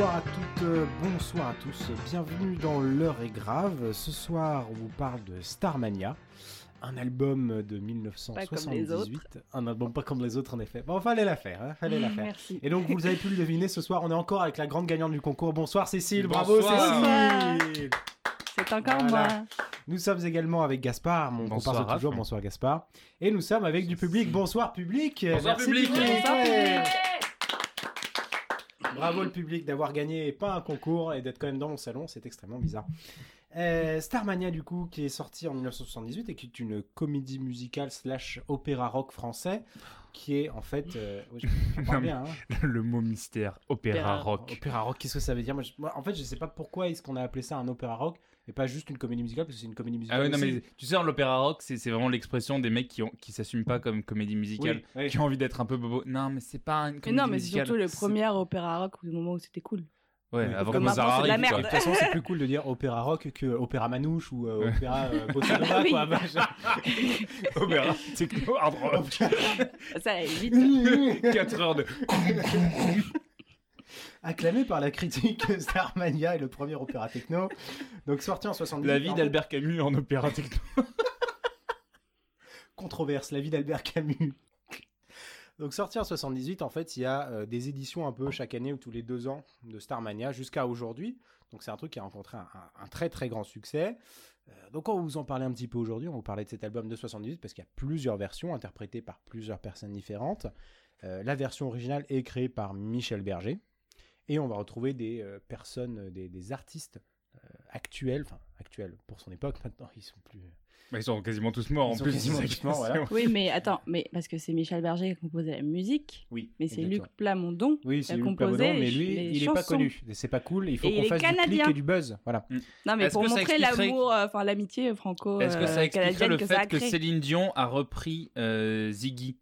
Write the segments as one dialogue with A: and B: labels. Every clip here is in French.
A: Bonsoir à toutes, euh, bonsoir à tous, bienvenue dans L'heure est grave. Ce soir, on vous parle de Starmania, un album de 1978. Un album pas comme les autres, en effet. Bon, fallait la faire, hein, fallait la faire.
B: Merci.
A: Et donc, vous avez pu le deviner, ce soir, on est encore avec la grande gagnante du concours. Bonsoir Cécile, bravo
C: Bonsoir.
A: Cécile
B: C'est encore
A: Voilà.
B: moi.
A: Nous sommes également avec Gaspard, mon
C: Bonsoir,
A: comparse toujours, bonsoir Gaspard. Et nous sommes avec du public, bonsoir public
C: Bonsoir,
A: Merci
C: public.
A: Ouais. Bravo le public d'avoir gagné pas un concours et d'être quand même dans mon salon, c'est extrêmement bizarre. Euh, Starmania du coup qui est sorti en 1978 et qui est une comédie musicale slash opéra rock français qui est en fait euh, oui, je, je parle bien, hein.
C: Le mot mystère, opéra
B: Opéra
C: rock.
A: opéra rock qu'est-ce que ça veut dire? Moi, je- moi, en fait je sais pas pourquoi est-ce qu'on a appelé ça un opéra rock et pas juste une comédie musicale parce que c'est une comédie musicale
C: Ah ouais, non, mais tu sais, l'opéra rock, c'est c'est vraiment l'expression des mecs qui, ont, qui s'assument pas comme comédie musicale,
A: Oui, oui.
C: qui ont envie d'être un peu bobo. Non, mais c'est pas une
B: Mais
C: comédie
B: non, mais c'est
C: musicale.
B: surtout le
C: C'est-
B: premier opéra rock au moment où c'était cool.
C: Ouais,
A: Oui.
C: avant que
B: Comme
C: Mozart
B: maintenant, c'est de la
C: arrive.
A: De toute façon, c'est plus cool de dire opéra rock que opéra manouche ou euh,
C: Ouais.
A: opéra euh, bossa nova,
B: Oui.
A: quoi. Bah,
C: Opéra, techno, hard rock.
B: Ça allait vite.
C: 4 heures de.
A: Acclamé par la critique, Starmania est le premier opéra techno. Donc sorti en 78.
C: La vie d'Albert Camus en opéra techno.
A: Controverse, la vie d'Albert Camus. Donc sorti en 78, en fait, il y a euh, des éditions un peu chaque année ou tous les deux ans de Starmania jusqu'à aujourd'hui. Donc c'est un truc qui a rencontré un, un- un très très grand succès. Euh, donc on va vous en parler un petit peu aujourd'hui. On va vous parler de cet album de 78 parce qu'il y a plusieurs versions interprétées par plusieurs personnes différentes. Euh, la version originale est créée par Michel Berger. Et on va retrouver des euh, personnes, euh, des, des artistes euh, actuels, enfin actuels pour son époque maintenant, ils sont plus...
C: Bah, ils sont quasiment tous morts
A: Ils
C: en
A: sont
C: plus.
A: quasiment tous morts, voilà.
B: Oui, mais attends, mais parce que c'est Michel Berger qui a composé la musique,
A: Oui,
B: mais c'est. Luc Plamondon
A: Oui,
B: qui a
A: Luc
B: composé
A: Plamondon, mais lui, il est pas
B: chansons.
A: connu. C'est pas cool. Il faut qu'on fasse du clic et du buzz. Voilà.
B: Non, mais
C: Est-ce
B: pour
C: que ça
B: montrer
C: expliquerait-
B: l'amour, euh, enfin l'amitié franco
C: Est-ce que ça expliquerait le
B: que ça a
C: fait que. Céline Dion a repris euh, Ziggy?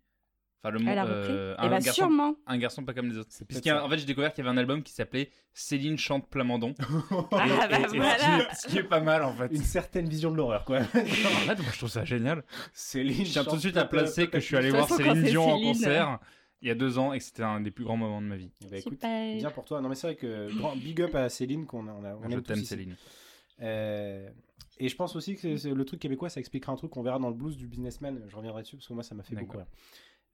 C: Enfin, le mot.
B: Elle a repris
C: euh,
B: Eh
C: un,
B: ben
C: garçon,
B: sûrement.
C: un garçon pas comme les autres. En fait, j'ai découvert qu'il y avait un album qui s'appelait Céline chante Plamondon.
B: Ah
C: Et-
B: bah
C: et- et
B: voilà.
C: Ce qui est- ce qui est pas mal en fait.
A: Une certaine vision de l'horreur, quoi.
C: En fait, moi je trouve ça génial.
A: Céline.
C: Je tiens tout de suite à placer que je suis allé voir Céline Dion en concert il y a deux ans et que c'était un des plus grands moments de ma vie.
A: Bah, écoute,
B: Super.
A: bien pour toi. Non, mais c'est vrai que grand big up à Céline qu'on a, on a, on
C: je t'aime. Céline.
A: Euh, et je pense aussi que le truc québécois, ça expliquera un truc qu'on verra dans le blues du businessman. Je reviendrai dessus parce que moi, ça m'a fait beaucoup rire.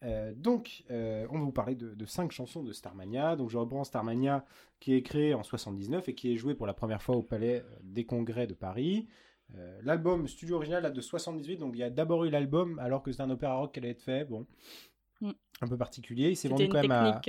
A: Euh, donc, euh, on va vous parler de, de cinq chansons de Starmania. Donc, je reprends Starmania qui est créé en 79 et qui est joué pour la première fois au Palais euh, des Congrès de Paris. Euh, L'album studio original date de 78, donc il y a d'abord eu l'album alors que c'est un opéra rock qui allait être fait. Bon,
B: Mm.
A: un peu particulier. Il s'est vendu
B: une
A: quand même à.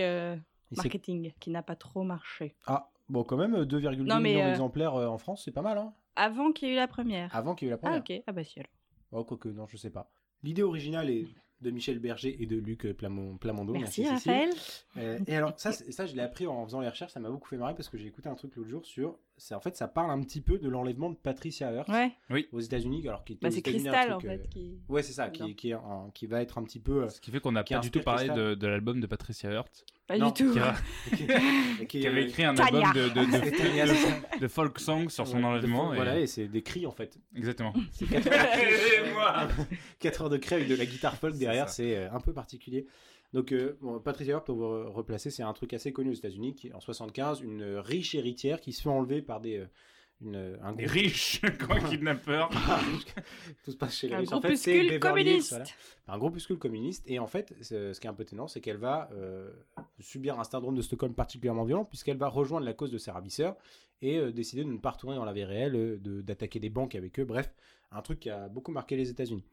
B: marketing qui n'a pas trop marché.
A: Ah, bon, quand même, euh, 2,2
B: Non, mais,
A: millions d'exemplaires en France, c'est pas mal, hein
B: Avant qu'il y ait eu la première.
A: Avant qu'il y ait eu la
B: Ah
A: première.
B: ok, ah bah si alors.
A: Oh, quoique, non, je sais pas. L'idée originale est de Michel Berger et de Luc Plamon- Plamondon.
B: Merci
A: Cécile.
B: Raphaël.
A: Euh, et alors, ça, ça je l'ai appris en faisant les recherches, ça m'a beaucoup fait marrer parce que j'ai écouté un truc l'autre jour sur. C'est En fait, ça parle un petit peu de l'enlèvement de Patricia Hearst
B: Ouais,
A: aux États-Unis, alors était
B: bah c'est Cristal en
A: truc,
B: fait
A: euh,
B: qui.
A: Ouais, c'est ça, qui, qui, est un- qui va être un petit peu. euh,
C: Ce qui fait qu'on n'a
A: Qui
C: pas du tout parlé de, de l'album de Patricia Hurt,
B: Pas
A: Non,
B: du tout.
C: qui, a-
A: qui,
C: qui avait écrit un album de, de, de- de folk song sur son
A: Ouais,
C: enlèvement.
A: de-
C: et-
A: Voilà, et c'est des cris en fait.
C: Exactement.
A: C'est 4 heures,
C: moi
A: 4 heures de cris avec de la guitare folk derrière, c'est euh, un peu particulier. Donc, euh, bon, Patricia pour vous re- replacer, c'est un truc assez connu aux États-Unis, qui en 75, une riche héritière qui se fait enlever par des, euh, une, un
C: Des
A: groupe-
C: riches, quoi, kidnappeurs.
A: Tout se passe chez les
B: Un
A: riches. En fait,
B: groupuscule
A: c'est Beverly Hills,
B: communiste.
A: voilà. Un groupuscule communiste. Et en fait, ce qui est un peu ténant, c'est qu'elle va euh, subir un syndrome de Stockholm particulièrement violent, puisqu'elle va rejoindre la cause de ses ravisseurs et euh, décider de ne pas retourner dans la vie réelle, euh, de- d'attaquer des banques avec eux. Bref, un truc qui a beaucoup marqué les États-Unis.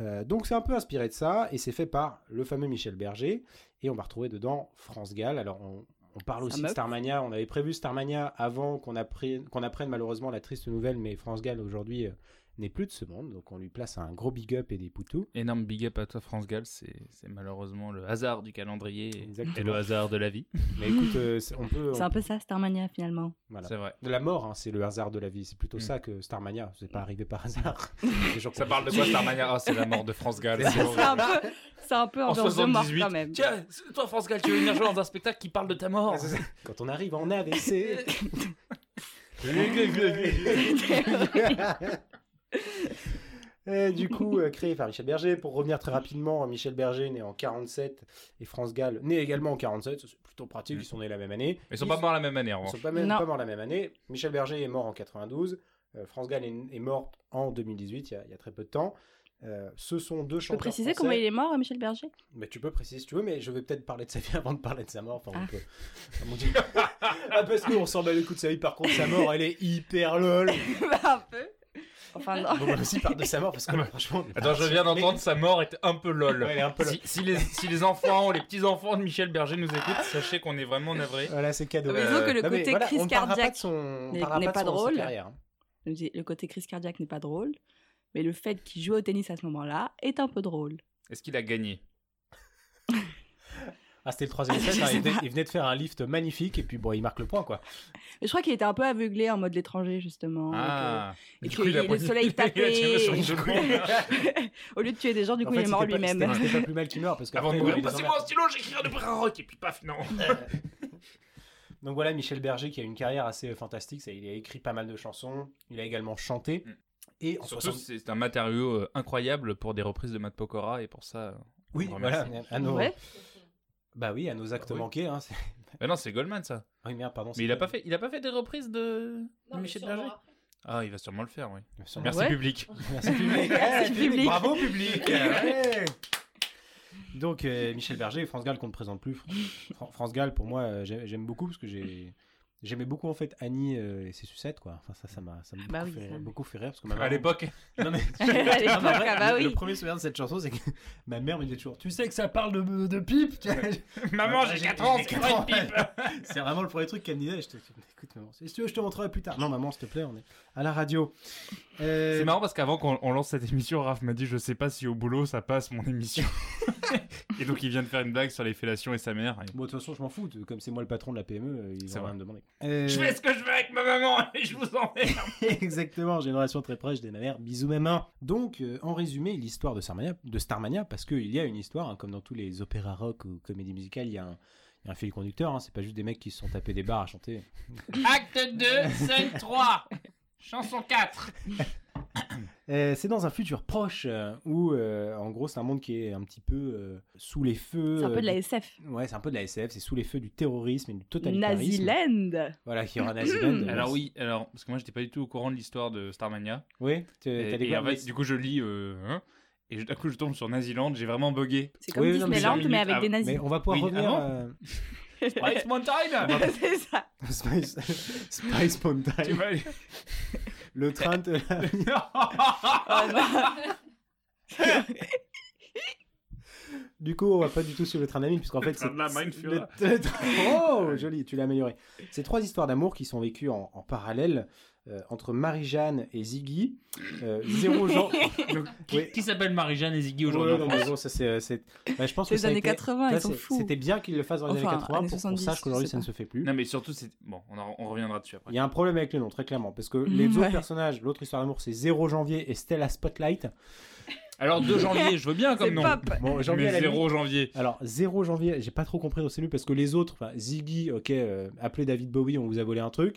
A: Euh, donc c'est un peu inspiré de ça, et c'est fait par le fameux Michel Berger, et on va retrouver dedans France Gall. Alors on, on parle aussi de. Starmania, on avait prévu Starmania avant qu'on apprenne, qu'on apprenne malheureusement la triste nouvelle, mais France Gall aujourd'hui euh, n'est plus de ce monde, donc on lui place un gros big up et des poutous.
C: Énorme big up à toi, France Gall. C'est malheureusement le hasard du calendrier et-
A: Exactement.
C: et le hasard de la vie.
A: Mais écoute, euh, c'est- on peut...
B: C'est
A: on-
B: un peu ça Starmania finalement.
A: voilà.
C: C'est vrai.
A: De la mort, hein, c'est le hasard de la vie, c'est plutôt
C: Mm.
A: ça que Starmania, c'est pas arrivé par hasard. Gens
C: Ça parle de quoi Starmania? Ah, c'est la mort de France Gall.
A: C'est
B: un peu, un peu
C: En
B: ambiance de mort
C: 78.
B: quand même.
C: Tiens, toi France Gall, tu veux venir jouer dans un spectacle qui parle de ta mort.
A: Quand on arrive en AVC. Et du coup, euh, créé par Michel Berger. Pour revenir très rapidement, Michel Berger né en 47 et France Gall né également en 47. Ça, C'est plutôt pratique,
C: Mm.
A: ils sont nés la même année.
C: Ils sont pas morts la même année, en
A: Ils sont pas, même, pas morts la même année. Michel Berger est mort en 92. euh, France Gall est, est morte en 2018, il y, a, il y a très peu de temps. Euh, ce sont deux
B: Tu peux
A: chanteurs
B: préciser
A: français.
B: comment il est mort, Michel Berger?
A: Mais tu peux préciser si tu veux, mais je vais peut-être parler de sa vie avant de parler de sa mort. Enfin, on
B: Ah.
A: peut. Ah, mon Dieu. ah, parce qu'on s'en bat les coups de sa vie. Par contre, sa mort, elle est hyper lol.
B: Bah, Un peu. Enfin, non.
A: On va aussi parler de sa mort parce que là, franchement.
C: Attends, je viens d'entendre sa mort était un peu lol.
A: Ouais, elle est un peu lol.
C: Si, si les, si les enfants, les petits-enfants de Michel Berger nous écoutent, sachez qu'on est vraiment navrés.
A: Voilà, c'est cadeau.
B: Mais disons que le
A: Non, mais
B: côté
A: voilà,
B: crise
A: on parlera pas
B: cardiaque
A: de son- on
B: n'est-
A: parlera
B: n'est
A: de
B: pas
A: son- de sa
B: drôle.
A: carrière,
B: Le côté crise cardiaque n'est pas drôle, mais le fait qu'il joue au tennis à ce moment-là est un peu drôle.
C: Est-ce qu'il a gagné?
A: Ah, c'était le troisième set. hein, il, venait,
B: pas.
A: il venait de faire un lift magnifique et puis bon, il marque le point quoi.
B: Mais je crois qu'il était un peu aveuglé en mode l'étranger, justement.
C: Ah
B: et
C: Du
B: que
C: coup, il a
B: le soleil tapait. Au lieu de tuer des gens, du
A: En
B: coup,
A: fait,
B: il est mort lui-même.
A: C'était pas plus mal qu'il meurt parce
C: Avant de mourir, passez-moi un stylo, j'écris de un rock, et puis paf, non.
A: Donc voilà, Michel Berger qui a une carrière assez euh, fantastique. ça, Il a écrit pas mal de chansons. Il a également chanté.
C: Mm.
A: Et en
C: Surtout,
A: 60
C: c'est un matériau euh, incroyable pour des reprises de Matt Pokora, et pour ça. euh,
A: Oui, voilà. À nos...
B: Ouais.
A: Bah oui, à nos actes
C: oui.
A: manqués. Hein, c'est-
C: Bah non, c'est Goldman, ça.
A: oui, merde, pardon.
C: Mais il a pas fait, il a pas fait des reprises de, Michel Berger Ah, il va sûrement le faire, oui.
A: Merci,
C: Merci
B: Ouais.
C: public.
A: Merci public.
B: Merci, public.
A: Bravo public. Ouais. Donc euh, Michel Berger et France Gall qu'on ne présente plus. Fran- France Gall pour moi euh, j'ai- j'aime beaucoup parce que j'ai j'aimais beaucoup en fait Annie euh, et ses sucettes quoi. Enfin ça ça m'a ça m'a beaucoup,
B: Bah oui,
A: fait,
B: ça.
A: beaucoup fait rire parce que ma
C: À l'époque.
A: Non, mais... Non,
B: ah bah
A: le,
B: oui.
A: le premier souvenir de cette chanson c'est que ma mère me disait toujours tu sais que ça parle de, de pipe.
C: Maman, j'ai
A: j'ai-
C: 4 ans, c'est une pipe
A: c'est vraiment le premier truc qu'elle me disait. Je te écoute maman si tu veux je te montrerai plus tard. Non maman s'il te plaît on est à la radio. Euh,
C: C'est marrant parce qu'avant qu'on on lance cette émission, Raph m'a dit Je sais pas si au boulot ça passe mon émission. et donc il vient de faire une blague sur les fellations et sa mère. et-
A: Bon, de toute façon, je m'en fous. Comme c'est moi le patron de la PME, euh, ils
C: C'est
A: ont
C: vrai.
A: rien me demander. Euh,
C: Je fais ce que je veux avec ma maman et je vous emmerde.
A: Exactement, j'ai une relation très proche de ma mère. Bisous, maman. Donc, euh, en résumé, l'histoire de Starmania, de Starmania parce qu'il y a une histoire, hein, comme dans tous les opéras rock ou comédies musicales, il y a un, il y a un fil conducteur. Hein, c'est pas juste des mecs qui se sont tapés des bars à chanter.
C: Acte 2, scène 3. Chanson 4.
A: Euh, c'est dans un futur proche euh, où, euh, en gros, c'est un monde qui est un petit peu euh, sous les feux.
B: C'est un peu de la SF.
A: Ouais, c'est un peu de la SF. C'est sous les feux du terrorisme et du totalitarisme.
B: Naziland
A: Voilà, qui aura Naziland.
C: Alors oui, alors parce que moi j'étais pas du tout au courant de l'histoire de Starmania.
A: Oui,
C: Et,
A: t'as des
C: et en
A: gars-
C: fait, du coup je lis euh, hein, et d'un coup je tombe sur Naziland, j'ai vraiment bugué.
B: C'est comme
A: Oui, mais
B: Disneyland, mais, avec
C: minute
B: des nazis.
A: Mais on va pouvoir
C: Oui,
A: revenir.
C: ah Spice Mountain
B: c'est ça.
A: Spice, Spice Mountain.
C: Tu vas aller-
A: Le train de la...
B: Oh, non.
A: Du coup, on va pas du tout sur le train puisqu'en fait,
C: de la Mein
A: le, le train- Oh, joli, tu l'as amélioré. C'est trois histoires d'amour qui sont vécues en, en parallèle euh, entre Marie-Jeanne et Ziggy. Euh, zéro genre.
C: Donc, qui,
A: Oui.
C: qui s'appelle Marie-Jeanne et Ziggy aujourd'hui
A: Ouais, bon, ça, c'est, c'est- bah, je pense
B: C'est
A: que
B: les années
A: été-
B: 80,
A: ça,
B: ils sont fous.
A: C'était bien qu'ils le fassent dans les
B: Enfin,
A: années 80
B: années
A: pour qu'on
B: 70,
A: sache qu'aujourd'hui ça ne se fait plus.
C: Non mais surtout c'est bon, on, en- on reviendra dessus après.
A: Il y a un problème avec le nom, très clairement, parce que les
B: Ouais.
A: autres personnages, l'autre histoire d'amour, c'est 0 janvier et Stella Spotlight.
C: Alors 2 janvier, je veux bien comme nom.
B: pop.
A: Bon, janvier
C: mais
A: à la
C: 0 janvier.
A: Alors, 0 janvier, j'ai pas trop compris dans celui parce que les autres, Ziggy, ok, euh, appelez David Bowie, on vous a volé un truc.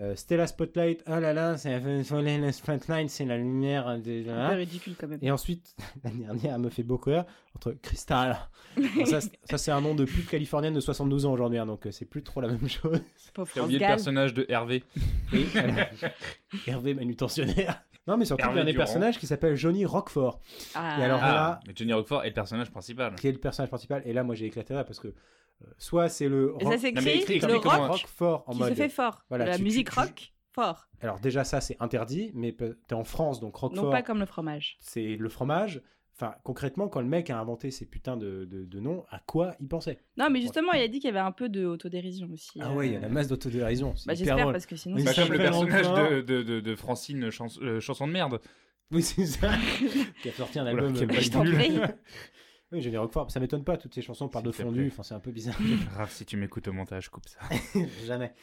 A: Euh, Stella Spotlight, ah là là, c'est la Spotlight, c'est la lumière. De...
B: Un peu ridicule quand même.
A: Et ensuite, la dernière, elle me fait beaucoup rire, entre Crystal. Bon, ça, c'est- ça, c'est un nom de pub californienne de 72 ans aujourd'hui, hein, donc euh, c'est plus trop la même chose.
C: T'as oublié le
B: Gall.
C: personnage de Hervé.
A: Hervé manutentionnaire. Non, mais surtout, il y a un des personnages qui s'appelle Johnny Rockford,
B: Ah.
A: Et alors,
C: Ah, Johnny Roquefort est le personnage principal.
A: qui est le personnage principal. Et là, moi, j'ai éclaté là parce que euh, soit c'est le
B: ça
A: rock-
C: Non, mais
B: s'écrit
C: écris-
B: le
C: comment-
B: rock
A: Rockford en
B: qui
A: mode.
B: se fait fort.
A: Voilà,
B: la
A: tu-
B: musique
A: tu-
B: rock fort.
A: Alors déjà ça c'est interdit, mais t'es en France donc Roquefort
B: Non pas comme le fromage.
A: c'est le fromage. Enfin concrètement quand le mec a inventé ces putains de, de, de noms, à quoi il pensait?
B: Non mais justement il a dit qu'il y avait un peu de autodérision aussi.
A: Ah
B: euh.
A: ouais il y a la masse d'autodérision.
B: Bah j'espère
A: drôle.
B: parce que sinon
A: Oui,
C: Bah,
B: c'est
A: ça
C: comme le personnage de, de, de, de Francine chans- euh, chanson de merde.
A: Oui c'est ça. qui a sorti un album.
C: Oula,
A: euh,
B: t'en
C: nul.
B: prie.
A: Oui Johnny Roquefort, ça m'étonne pas toutes ces chansons parlent de fondu. Enfin c'est un peu bizarre.
C: Raph, si tu m'écoutes au montage, coupe ça.
A: Jamais.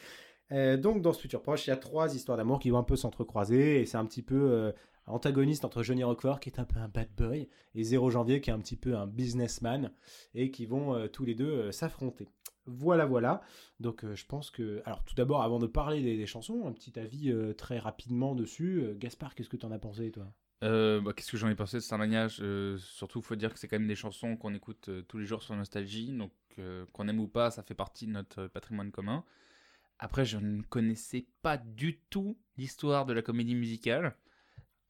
A: Euh, donc dans ce futur proche, il y a trois histoires d'amour qui vont un peu s'entrecroiser et c'est un petit peu euh, antagoniste entre Johnny Roquefort qui est un peu un bad boy et Zéro Janvier qui est un petit peu un businessman et qui vont euh, tous les deux s'affronter. Voilà, voilà. Donc je pense que... Alors tout d'abord, avant de parler des, des chansons, un petit avis très rapidement dessus. Gaspard, qu'est-ce que tu en as pensé toi?
C: Euh, bah, Qu'est-ce que j'en ai pensé de Starmania Euh, Surtout, faut dire que c'est quand même des chansons qu'on écoute euh, tous les jours sur Nostalgie, donc euh, qu'on aime ou pas, ça fait partie de notre patrimoine commun. Après, je ne connaissais pas du tout l'histoire de la comédie musicale.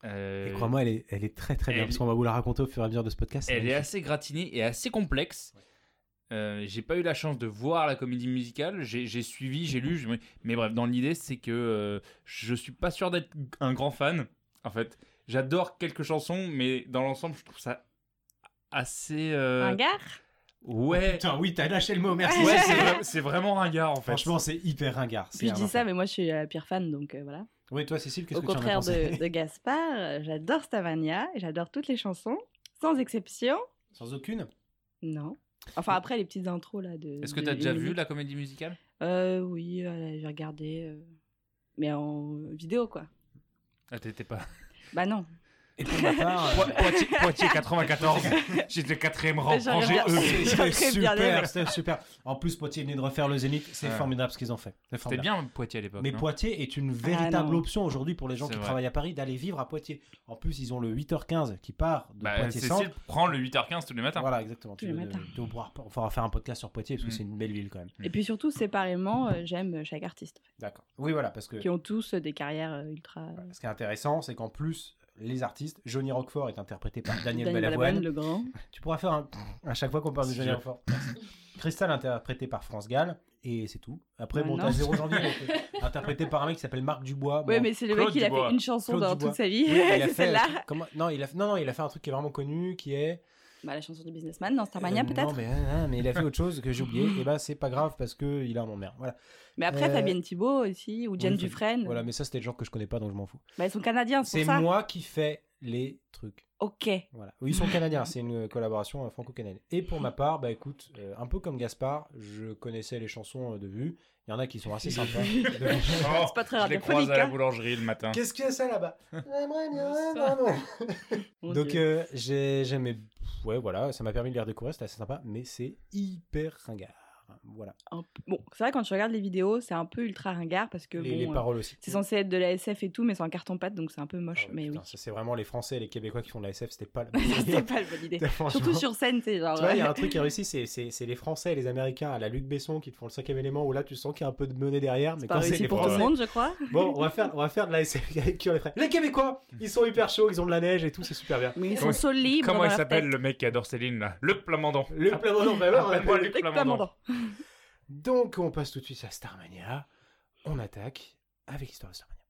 A: Et crois-moi, elle est, elle est très très bien,
C: elle-
A: parce qu'on va vous la raconter au fur et à mesure de ce podcast.
C: Elle est assez gratinée et assez complexe. Euh, j'ai pas eu la chance de voir la comédie musicale. J'ai suivi, j'ai lu, mais bref, dans l'idée, c'est que je suis pas sûr d'être un grand fan. En fait, j'adore quelques chansons, mais dans l'ensemble, je trouve ça assez. euh,
B: Ringard?
C: Ouais,
A: Putain, oui, t'as lâché le mot, merci.
C: ouais, c'est vra- c'est vraiment ringard en fait.
A: Franchement, c'est hyper ringard.
B: Puis je dis ça, mais moi je suis la pire fan, donc euh, voilà.
A: Oui, toi, Cécile, qu'est-ce
B: Au
A: que tu en as
B: contraire
A: pensé
B: de, de Gaspard, j'adore Stavania, et j'adore toutes les chansons, sans exception.
A: Sans aucune?
B: Non. Enfin, après, les petites intros là. de
C: Est-ce que t'as déjà vu la comédie musicale?
B: Euh, oui, euh, j'ai regardé. euh, Mais en vidéo, quoi.
C: Ah, t'étais pas.
B: Bah non.
A: Et pour ma part, euh,
C: Po- Poitiers, Poitiers 94. J'étais quatrième rang,
B: J'ai
C: rangé. E.
A: c'était super, c'était super. En plus, Poitiers venait de refaire le Zénith, c'est
C: Ouais.
A: formidable ce qu'ils ont fait.
C: C'était bien Poitiers à l'époque.
A: Mais Poitiers est une véritable option aujourd'hui pour les gens qui
C: vrai.
A: travaillent à Paris d'aller vivre à Poitiers. En plus, ils ont le 8h15 qui part de
C: Bah,
A: Poitiers
C: Cécile
A: Centre.
C: prend le 8h15 tous les matins.
A: Voilà, exactement.
B: Tous
A: Tu
B: les
A: veux-
B: matins.
A: On faire un podcast sur Poitiers parce que
C: Mm.
A: c'est une belle ville quand même.
B: Et puis surtout, séparément, euh, j'aime chaque artiste.
A: D'accord. Oui, voilà, parce que
B: Qui ont tous des carrières euh, ultra. euh,
A: ce qui est intéressant, c'est qu'en plus, les artistes, Johnny Roquefort est interprété par Daniel,
B: Daniel
A: Balavoine.
B: Balavoine, le grand.
A: Tu pourras faire un... à chaque fois qu'on parle de Johnny Roquefort. Crystal interprété par France Gall et c'est tout. Après,
B: Ouais,
A: bon,
B: non.
A: t'as Zéro Janvier euh, interprété par un mec qui s'appelle Marc Dubois.
B: Ouais,
A: Bon,
B: mais c'est le
C: Claude
B: mec, il a fait une chanson
A: Claude
B: dans
A: Dubois.
B: toute sa vie.
A: Oui, il a
B: c'est
A: fait
B: celle-là.
A: comment- non, il a non non, il a fait un truc qui est vraiment connu qui est
B: Bah, la chanson du businessman dans Starmania,
A: Euh,
B: peut-être.
A: Non, mais, euh, mais il a fait autre chose que j'ai oublié. et bah c'est pas grave parce que il a un emmerde. Voilà.
B: Mais après,
A: Euh,
B: Fabienne Thibault aussi, ou Jen
A: Oui,
B: Dufresne.
A: Voilà, mais ça c'était des gens que je connais pas donc je m'en fous.
B: Bah, ils sont canadiens, c'est
A: C'est moi qui fais les trucs.
B: Ok.
A: Voilà. Ils sont canadiens, c'est une collaboration euh, franco-canadienne. Et pour ma part, bah écoute, euh, un peu comme Gaspard, je connaissais les chansons euh, de vue. Il y en a qui sont assez sympas. De-
C: Oh,
B: C'est pas très
C: je les croise à la boulangerie le matin.
A: Qu'est-ce qu'il y a ça là-bas? J'aimerais bien, Donc euh, j'ai j'aimais ouais voilà, ça m'a permis de les redécouvrir, c'était assez sympa, mais c'est hyper ringard. Voilà.
B: Un peu- Bon, c'est vrai, quand tu regardes les vidéos, c'est un peu ultra ringard parce que
A: les,
B: bon,
A: les
B: euh,
A: paroles aussi.
B: c'est censé être de la SF et tout, mais c'est en carton-pâte, donc c'est un peu
A: Ah
B: moche.
A: ouais,
B: mais
A: putain,
B: oui.
A: ça, c'est vraiment les Français et les Québécois qui font de la SF, c'était pas la
B: c'est pas une bonne idée.
A: Franchement.
B: Surtout sur scène, c'est genre.
A: Tu vois, il y a un truc qui a réussi, c'est, c'est, c'est les Français et les Américains à la Luc Besson qui te font le cinquième élément où là tu sens qu'il y a un peu de monnaie derrière. Mais
B: c'est pas
A: quand c'est les
B: pour tout le monde, je crois.
A: Bon, on va faire, on va faire de la SF avec qui on les ferait. Les Québécois, ils sont hyper chauds, ils ont de la neige et tout, c'est super bien.
B: Mais ils
C: Comment-
B: sont so libres.
C: Comment il s'appelle le mec qui adore Céline là? Le Plamondon.
A: Le Plamondon, bah ouais, on
B: Plamondon.
A: Donc on passe tout de suite à Starmania. On attaque avec l'histoire de Starmania.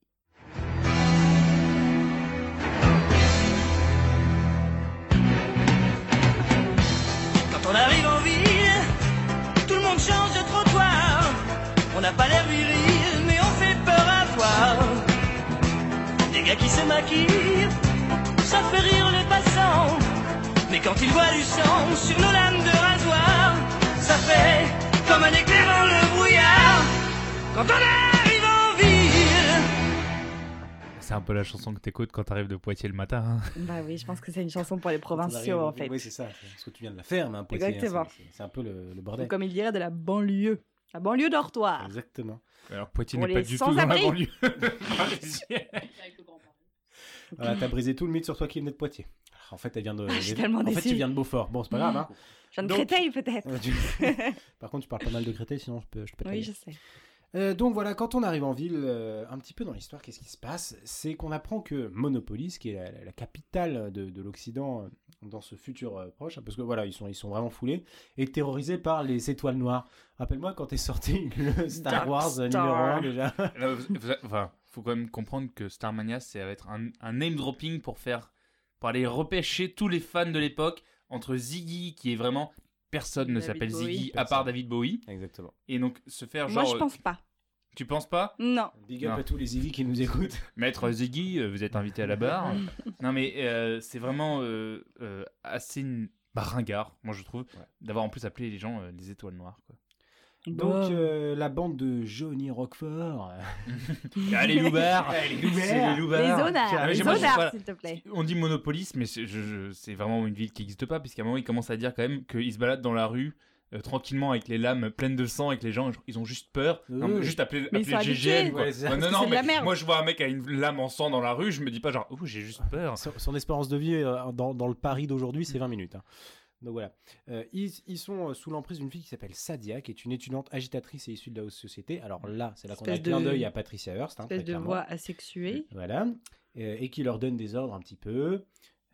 D: Quand on arrive en ville, tout le monde change de trottoir. On n'a pas l'air viril, mais on fait peur à voir. Des gars qui se maquillent, ça fait rire les passants. Mais quand ils voient du sang sur nos lames de rasoir, ça fait comme un éclair dans le brouillard. Quand on arrive en ville.
C: C'est un peu la chanson que t'écoutes quand t'arrives de Poitiers le matin. hein.
B: Bah oui, je pense que c'est une chanson pour les provinciaux en fait.
A: Oui, c'est ça, c'est ce que tu viens de la mais un Poitiers, hein,
B: Exactement.
A: c'est- c'est- C'est un peu le, le
B: Ou
A: bordel.
B: comme il dirait de la banlieue. La banlieue dortoir.
A: Exactement.
C: Alors Poitiers
B: Pour
C: n'est pas
B: les
C: du tout dans la
B: sans-abri.
C: banlieue parisienne.
A: Voilà, t'as brisé tout le mythe sur toi qui venait de Poitiers. En fait, elle vient de.
B: Ah, je suis tellement
A: en fait,
B: déçue.
A: tu viens de Beaufort. Bon, c'est pas grave, hein.
B: Je viens de
A: Donc-
B: Créteil peut-être.
A: Euh, Par contre, tu parles pas mal de Créteil, sinon je peux, je peux
B: Oui, je sais.
A: Euh, donc voilà, quand on arrive en ville, euh, un petit peu dans l'histoire, qu'est-ce qui se passe? C'est qu'on apprend que Monopolis, qui est la, la capitale de, de l'Occident euh, dans ce futur euh, proche, hein, parce que voilà, ils sont, ils sont vraiment foulés, est terrorisé par les étoiles noires. Rappelle-moi quand est sorti le Star
B: Dark
A: Wars numéro
B: Star.
A: 1 déjà.
C: Là, vous- vous- enfin, faut quand même comprendre que Starmania, c'est va être un, un name dropping pour faire, pour aller repêcher tous les fans de l'époque entre Ziggy, qui est vraiment personne ne s'appelle
B: Bowie.
C: Ziggy à part. David Bowie,
A: Exactement.
C: et donc se faire
B: Moi,
C: genre,
B: je pense pas.
C: tu penses pas?
B: Non.
A: Big up
C: Non.
A: à tous les Ziggy qui nous écoutent.
C: Maître Ziggy, euh, vous êtes invité à la barre. non mais euh, c'est vraiment euh, euh, assez bah, ringard, moi je trouve,
A: Ouais.
C: d'avoir en plus appelé les gens euh, des étoiles noires. Quoi.
A: Donc euh, la bande de Johnny Roquefort.
C: Loubards. Les loubards
B: Les zonards, les zonards, s'il te plaît.
C: On dit Monopolis, mais c'est je- je- c'est vraiment une ville qui n'existe pas, puisqu'à un moment, il commence à dire quand même qu'il se balade dans la rue euh, tranquillement avec les lames pleines de sang et que les gens ils ont juste peur. Non,
A: Oui.
C: mais juste appeler,
B: Mais ils
C: appeler GGN.
B: habitués.
C: quoi.
A: Ouais,
C: non,
B: que
C: non, mais moi je vois un mec avec une lame en sang dans la rue, je me dis pas genre, oh, j'ai juste peur.
A: Son, son espérance de vie euh, dans, dans le Paris d'aujourd'hui, c'est 20 minutes. hein. Donc voilà. Euh, ils, ils sont euh, sous l'emprise d'une fille qui s'appelle Sadia, qui est une étudiante agitatrice et issue de la haute société. Alors là, c'est là qu'on a un clin
B: de-
A: d'œil à Patricia Hearst. hein,
B: Espèce de voix asexuée.
A: Voilà. Euh, et qui leur donne des ordres un petit peu.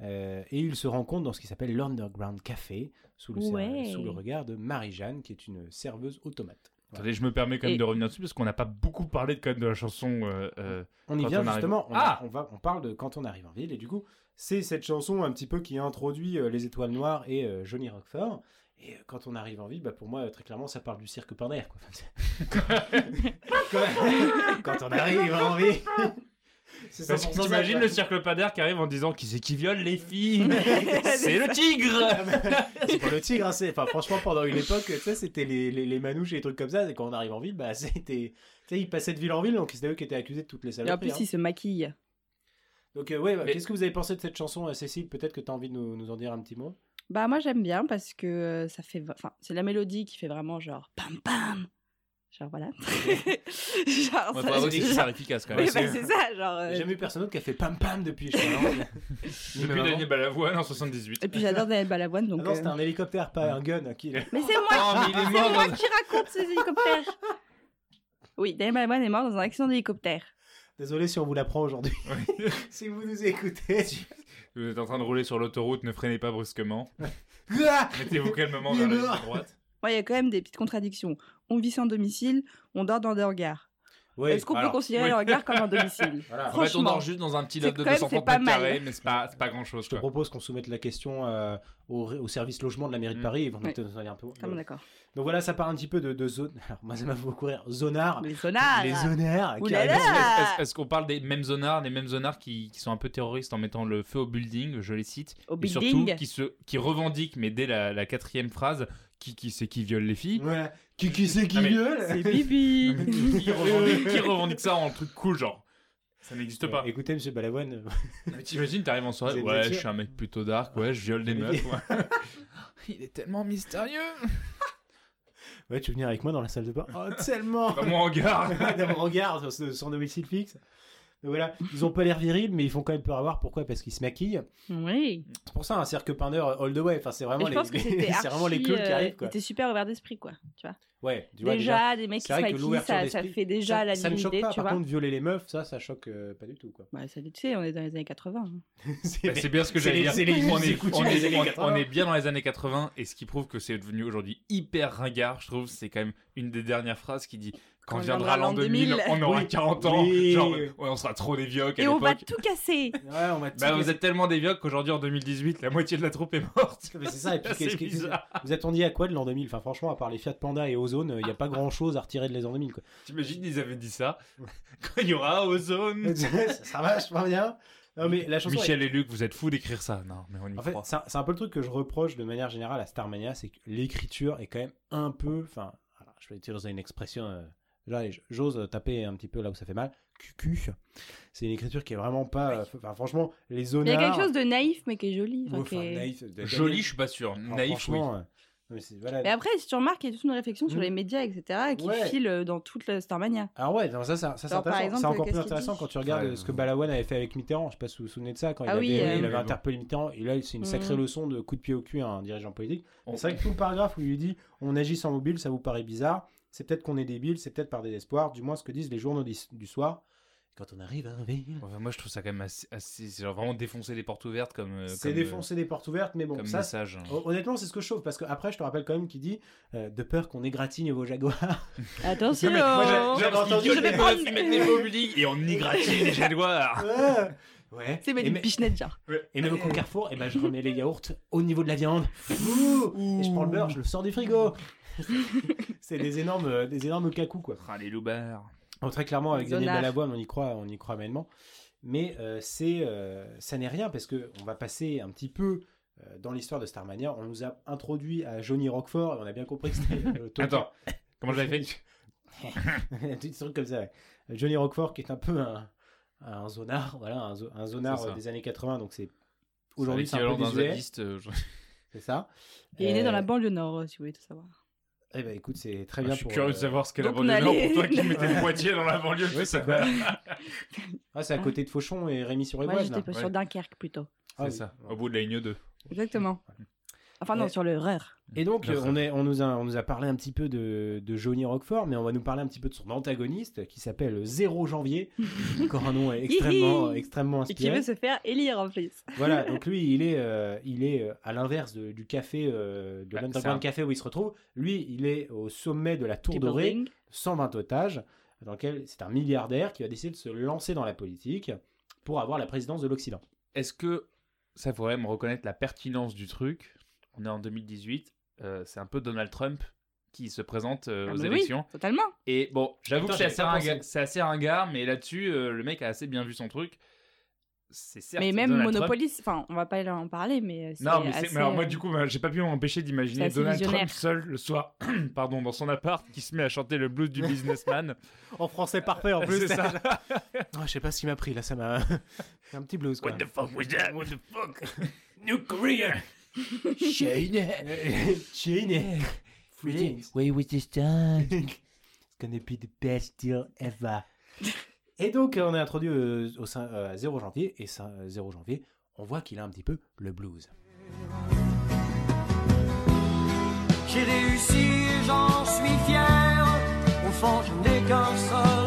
A: Euh, et ils se rencontrent dans ce qui s'appelle l'Underground Café, sous le, ser-
B: Ouais.
A: sous le regard de Marie-Jeanne, qui est une serveuse automate.
C: Attendez, je me permets quand même
B: Et-
C: de revenir dessus parce qu'on n'a pas beaucoup parlé de, quand même de la chanson. euh, euh,
A: On y
C: Quand
A: vient
C: on arrive-
A: justement. On,
C: Ah
A: on va, on parle de quand on arrive en ville. Et du coup, c'est cette chanson un petit peu qui introduit euh, les Étoiles Noires et euh, Johnny Rockford. Et euh, quand on arrive en ville, bah, pour moi, très clairement, ça parle du cirque. Quoi. quand, quand on arrive en ville. C'est
C: Parce que
A: 100% ça,
C: t'imagines
A: quoi.
C: le cirque padaire qui arrive en disant qui c'est qui viole les filles C'est le tigre
A: c'est pas le tigre, hein, c'est- enfin, franchement, pendant une époque, tu sais, c'était les, les, les manouches et les trucs comme ça. Et quand on arrive en ville, bah, c'était. Tu sais, ils passaient de ville en ville, donc c'était eux qui étaient accusés de toutes les
B: Et en
A: saloperies.
B: plus,
A: hein.
B: il se maquille.
A: Donc, euh, ouais, bah,
C: Mais-
A: qu'est-ce que vous avez pensé de cette chanson, euh, Cécile? Peut-être que tu as envie de nous, nous en dire un petit mot
B: Bah, moi, j'aime bien parce que euh, ça fait. Enfin, c'est la mélodie qui fait vraiment genre pam pam. Genre, voilà. genre,
C: On
B: ça-
C: va aussi que
B: genre-
C: ça efficace quand
B: Oui,
C: même.
B: bah, c'est ça, genre. euh,
A: J'ai jamais eu personne d'autre qui a fait pam pam depuis. Je crois, non?
C: Depuis. Daniel Balavoine en 78.
B: Et puis j'adore Daniel Balavoine,
A: Ah
B: donc.
A: non,
B: euh,
A: c'était un hélicoptère, pas un gun. Qui...
B: Mais c'est moi,
C: Oh, mais il est
B: c'est
C: mort
B: moi
C: dans-
B: qui raconte ces hélicoptères. Oui, Daniel Balavoine est mort dans un accident d'hélicoptère.
A: Désolé si on vous l'apprend aujourd'hui. si vous nous écoutez.
C: Vous êtes en train de rouler sur l'autoroute, ne freinez pas brusquement.
A: Ah
C: Mettez-vous calmement vers la droite.
B: Moi, il y a quand même des petites contradictions. On vit sans domicile, on dort dans des hangars.
A: Ouais,
B: Est-ce qu'on peut
A: alors,
B: considérer
C: oui.
B: le hangar comme un domicile
A: voilà.
C: En fait, on
B: Franchement.
C: dort juste dans un petit loft de
B: quand même,
C: 230
B: c'est pas
C: mètres carrés, mais c'est pas, c'est pas grand chose.
A: Je te propose qu'on soumette la question euh, au, au service logement de la mairie de
C: Mm.
A: Paris. Ils vont
B: Ouais.
A: peut-être nous en dire un peu.
B: Ah bon, d'accord.
A: Donc voilà, ça part un petit peu de, de zone. Alors, moi, ça m'a fait beaucoup rire. Zonard.
B: Les sonars
A: Les zonards.
C: Est-ce est-ce qu'on parle des mêmes zonards, des mêmes zonards qui, qui sont un peu terroristes en mettant le feu au building, je les cite,
B: Au
C: et surtout
B: building.
C: qui, se, qui revendiquent, mais dès la, la quatrième phrase, qui, qui c'est qui viole les filles
A: Voilà. Qui, qui c'est qui
C: Ah,
A: viole
B: C'est Bibi
C: qui, revendique, qui revendique ça en truc cool, genre Ça n'existe pas.
A: Euh, Écoutez, monsieur Balavoine.
C: Mais T'imagines, t'arrives en soirée, ouais, je suis un mec plutôt dark, ouais, je viole des meufs. ouais. Il est tellement mystérieux.
A: Ouais, tu veux venir avec moi dans la salle de bain? Oh, tellement
C: Dans mon hangar.
A: Dans mon regard sur son domicile fixe. Mais voilà, ils ont pas l'air virils, mais ils font quand même peur à voir. Pourquoi? Parce qu'ils se maquillent.
B: Oui.
A: C'est pour ça un cirque Pinder all the way. Enfin, c'est vraiment les, les-
B: c'était
A: c'est vraiment les clowns qui
B: euh,
A: arrivent. Quoi.
B: Ils étaient super ouverts d'esprit, quoi. Tu vois.
A: Ouais, tu vois,
B: déjà, des mecs qui
A: c'est
B: se maquillent, ça, ça fait déjà
A: ça,
B: la
A: ça ne choque pas.
B: tu
A: Par
B: vois.
A: contre, violer les meufs, ça, ça choque euh, pas du tout. Quoi.
B: Bah, ça, tu sais, on est dans les années 80. hein.
C: Bah, c'est bien ce que
A: C'est
C: j'allais dire.
A: c'est les
C: on,
A: us
C: est,
A: et coutumes
C: on,
A: des
C: est,
A: années
C: on-
A: 80.
C: on est bien dans les années 80 et ce qui prouve que c'est devenu aujourd'hui hyper ringard, je trouve, c'est quand même une des dernières phrases qui dit quand, viendra l'an 2000,
B: 2000,
C: on aura
A: Oui.
C: 40 ans.
A: Oui.
C: Genre, ouais, on sera trop des vioques à
B: Et on va tout casser.
A: Ouais, on va
C: Bah, vous êtes tellement des vioques qu'aujourd'hui en 2018, la moitié de la troupe est morte.
A: Mais c'est ça, et puis qu'est-ce que- vous attendiez à quoi de l'an 2000 Enfin, franchement, à part les Fiat Panda et Ozone, il n'y a pas grand chose à retirer de les ans 2000. Quoi.
C: T'imagines, ils avaient dit ça quand il y aura Ozone.
A: ça, va, je bien. Non, mais la chanson.
C: Michel et Luc, vous êtes fous d'écrire ça. Non, mais on y
A: En fait, c'est un, c'est un peu le truc que je reproche de manière générale à Starmania, c'est que l'écriture est quand même un peu. Enfin, je vais utiliser une expression. euh, là, j'ose taper un petit peu là où ça fait mal. Cucu. C'est une écriture qui est vraiment pas. euh, Enfin, franchement, les
B: Il
A: zonards.
B: y a quelque chose de naïf, mais qui est joli. enfin,
A: Ouais,
B: qui
A: enfin,
B: est-
A: naïf, de-
C: Joli, je suis pas sûr. Naïf, oui.
A: euh, mais voilà.
B: Et après, si tu remarques, il y a toute une réflexion sur
A: Mm.
B: les médias, etc., qui
A: Ouais.
B: file euh, dans toute la Starmania.
A: Alors ouais, non, ça, ça, ça, c'est intéressant. C'est encore plus intéressant quand tu regardes
C: Ouais.
A: ce que Balavoine avait fait avec Mitterrand. Je sais pas si vous vous souvenez de ça quand il
B: Ah
A: avait,
B: oui,
A: il
B: euh,
A: avait
C: Oui, oui.
A: interpellé Mitterrand. Et là, c'est une sacrée
B: Mhm.
A: leçon de coup de pied au cul à un dirigeant politique. C'est vrai que tout le paragraphe où il lui dit on agit sans mobile, ça vous paraît bizarre. C'est peut-être qu'on est débile, c'est peut-être par désespoir. Du moins ce que disent les journaux du, soir. Quand on arrive à un.
C: Enfin, moi, je trouve ça quand même assez. assez- c'est genre vraiment défoncer les portes ouvertes comme. euh,
A: C'est
C: comme,
A: défoncer des portes ouvertes, mais
C: euh,
A: bon,
C: comme
A: ça.
C: message.
A: hon- Honnêtement, c'est ce que je trouve parce que après, je te rappelle quand même qu'il dit euh, de peur qu'on égratigne vos jaguars.
B: Attention
A: j'avais entendu-
B: Je vais prendre-
C: mettre des buildings et on y les jaguars.
A: Ouais. ouais.
B: C'est mais
A: Et
B: des
A: mais-
B: pichenettes, genre.
A: Et même au Carrefour, et ben je remets les yaourts au niveau de la viande. Ouh, et je prends le beurre, je le sors du frigo. c'est des énormes, euh, des énormes cacous quoi.
C: Ah, les loupards.
A: Bon, très clairement avec Daniel. Balavoine, on y croit, on y croit mainement. Mais euh, c'est, euh, ça n'est rien parce que on va passer un petit peu euh, dans l'histoire de Starmania. On nous a introduit à Johnny Rockford et on a bien compris que c'était
C: Attends, comment j'avais fait
A: un petit truc comme ça. ouais. Johnny Rockford qui est un peu un, un zonard, voilà, un, zo- un zonard des années 80, donc c'est
C: Aujourd'hui,
A: c'est un peu
C: euh, je-
A: c'est ça.
B: Il est né dans la banlieue nord, si vous voulez tout savoir.
A: Eh ben écoute, c'est très
C: Ah,
A: bien
C: je suis
A: pour.
C: curieux
A: euh,
C: de savoir ce qu'est la banlieue nord pour toi qui mettais le Poitiers dans la banlieue.
A: C'est quoi Ah, c'est à côté de Fauchon et rémy sur
B: Moi,
A: évoise
B: j'étais
C: Ouais.
B: sur Dunkerque plutôt.
A: Ah
C: C'est
A: oui.
C: ça, au bout de la ligne 2.
B: Exactement. Enfin, non,
A: Ouais.
B: sur le RER.
A: Et donc, euh, on, est, on, nous a, on nous a parlé un petit peu de, de Johnny Roquefort, mais on va nous parler un petit peu de son antagoniste qui s'appelle 0 janvier. Encore un nom extrêmement, extrêmement
B: Et qui
A: inspiré.
B: veut se faire élire en plus.
A: Voilà, donc lui, il est, euh, il est euh, à l'inverse de- du café, euh, de
C: Bah,
A: l'Underground Café où il se retrouve. Lui, il est au sommet de la Tour Dorée,
B: building.
A: 120 otages, dans lequel c'est un milliardaire qui va décider de se lancer dans la politique pour avoir la présidence de l'Occident.
C: Est-ce que ça pourrait me reconnaître la pertinence du truc On est en 2018, euh, c'est un peu Donald Trump qui se présente euh,
B: Ah,
C: aux
B: mais oui,
C: élections.
B: totalement.
C: Et bon, j'avoue que c'est assez, ringard,
A: pensé.
C: c'est assez ringard, mais là-dessus, euh, le mec a assez bien vu son truc. C'est certes
B: Mais même
C: Donald Trump.
B: Monopoly, enfin, on va pas en parler, mais c'est
C: Non, mais,
B: assez,
C: mais alors moi, du coup, bah, j'ai pas pu m'empêcher d'imaginer Donald
B: visionnaire.
C: Trump seul le soir, pardon, dans son appart, qui se met à chanter le blues du businessman.
A: En français parfait en
C: C'est ça.
A: Ah, je sais pas ce qu'il m'a pris là, ça m'a. C'est un petit blues quoi.
C: What the fuck was that? What the fuck? New Korea.
A: China. China. Free Where was this time? It's gonna be the best deal ever. Et donc, euh, on est introduit euh, au sein, euh, à 0 janvier, et ça, euh, 0 janvier, on voit qu'il a un petit peu le blues.
D: J'ai réussi et j'en suis fier. Au fond, je n'ai qu'un seul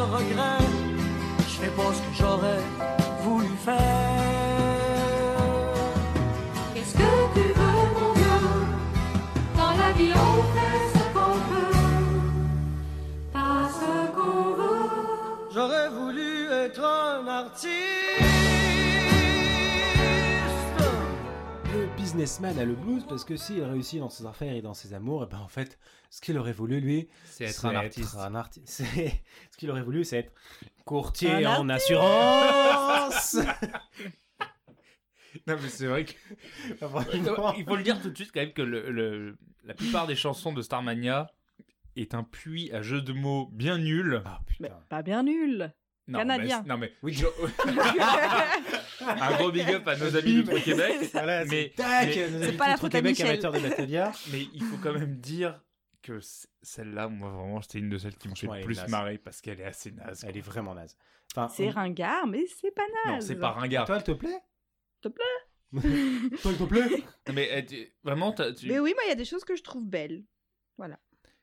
A: businessman a le blues parce que s'il réussit dans ses affaires et dans ses amours, et ben en fait, ce qu'il aurait voulu lui,
C: C'est être un artiste.
A: un arti- Ce qu'il aurait voulu, c'est être courtier
B: Un
A: en assurance.
C: Non, mais c'est vrai que.
A: Vraiment.
C: Il faut le dire tout de suite quand même que le, le- la plupart des chansons de Starmania est un puits à jeux de mots bien nul.
A: Ah
B: mais
A: putain.
B: pas bien nul.
C: Non,
B: Canadien.
C: mais- non mais
A: Oui.
C: je- un gros big up à nos amis du Québec.
A: Voilà,
C: Mais-
A: c'est
C: mais-
B: pas la
A: du
B: faute à
A: Québec
B: Michel.
A: amateurs de.
C: Mais il faut quand même dire que celle-là, moi vraiment, c'était une de celles qui me fait le plus
A: naze.
C: marrer parce qu'elle est assez naze.
A: Elle est vraiment naze. Enfin,
B: C'est
A: on-
B: ringard, mais c'est pas naze.
C: Non, c'est pas ringard.
A: Toi, elle te plaît?
B: Te plaît?
A: Toi, elle te plaît?
C: Mais elle, tu- vraiment, tu...
B: Mais oui, moi, il y a des choses que je trouve belles.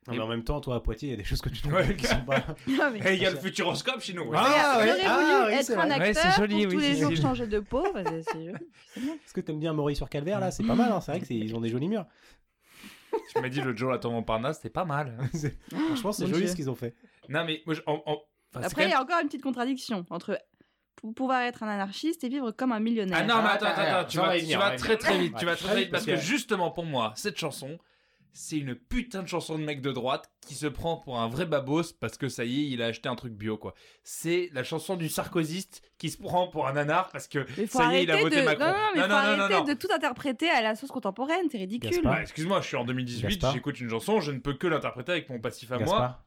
A: Non, mais en même temps, toi, à Poitiers, il y a des choses que tu trouves
C: Ouais.
A: qui sont pas...
B: Non, mais-
C: Hey, il y a le futuroscope chez nous. ouais.
A: Ah, ouais.
B: J'aurais
A: Ah,
B: voulu
A: oui,
B: être
A: c'est
B: un
A: vrai.
C: Ouais, c'est
B: acteur
C: joli,
B: pour tous
C: oui,
B: les
C: c'est
B: jours
C: joli.
B: changer de peau. bah, c'est- c'est joli. C'est.
A: Est-ce que t'aimes bien Maurice sur Calvaire, là? C'est pas mal, hein. c'est vrai qu'ils ont des jolis murs.
C: Tu m'as dit l'autre jour, la tour Montparnasse, c'était pas mal.
A: C'est- Franchement, c'est joli
B: Dieu.
A: ce qu'ils ont fait.
C: Non, mais moi, je- en- en- enfin, c'est
B: Après, il y
C: même-
B: a encore une petite contradiction entre pou- pouvoir être un anarchiste et vivre comme un millionnaire.
C: Ah non, mais
A: Ah,
C: attends,
A: attends,
C: attends,
A: attends,
C: tu vas,
A: y
C: tu
A: y
C: très très vite, tu vas
A: très
C: très vite
A: vite,
C: parce que
A: parce que-
C: justement pour moi, cette chanson, c'est une putain de chanson de mec de droite qui se prend pour un vrai babos parce que ça y est, il a acheté un truc bio quoi. C'est la chanson du sarkozyste qui se prend pour un nanar parce que ça y est,
B: arrêter
C: il a voté
B: de...
C: Macron.
B: Non, non, mais
C: Non,
B: faut
C: non, non, non,
B: arrêter
C: non.
B: de tout interpréter à la sauce contemporaine, c'est ridicule.
C: Bah, excuse-moi, je suis en 2018,
A: Gaspard.
C: j'écoute une chanson, je ne peux que l'interpréter avec mon passif à moi.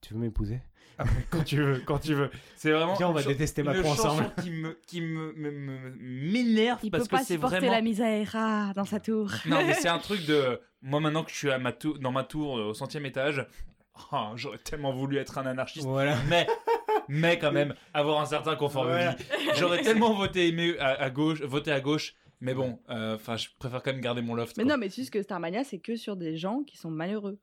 A: Tu veux m'épouser?
C: Quand tu veux, quand tu veux. C'est vraiment
A: Viens, on va détester Macron ensemble.
C: qui me qui me me- me- m'énerve
B: Il
C: parce
B: peut
C: que
B: pas
C: c'est
B: supporter
C: vraiment
B: la misère dans sa tour.
C: Non, mais c'est un truc de. Moi, maintenant que je suis à ma tour, dans ma tour euh, au centième étage, oh, j'aurais tellement voulu être un anarchiste.
A: Voilà.
C: Mais, mais quand même, avoir un certain confort
A: Voilà.
C: de vie. J'aurais tellement voté aimé à, à gauche, voté à gauche. Mais bon, euh, enfin, je préfère quand même garder mon loft.
B: Mais
C: quoi.
B: non, mais c'est juste que Starmania, c'est que sur des gens qui sont malheureux.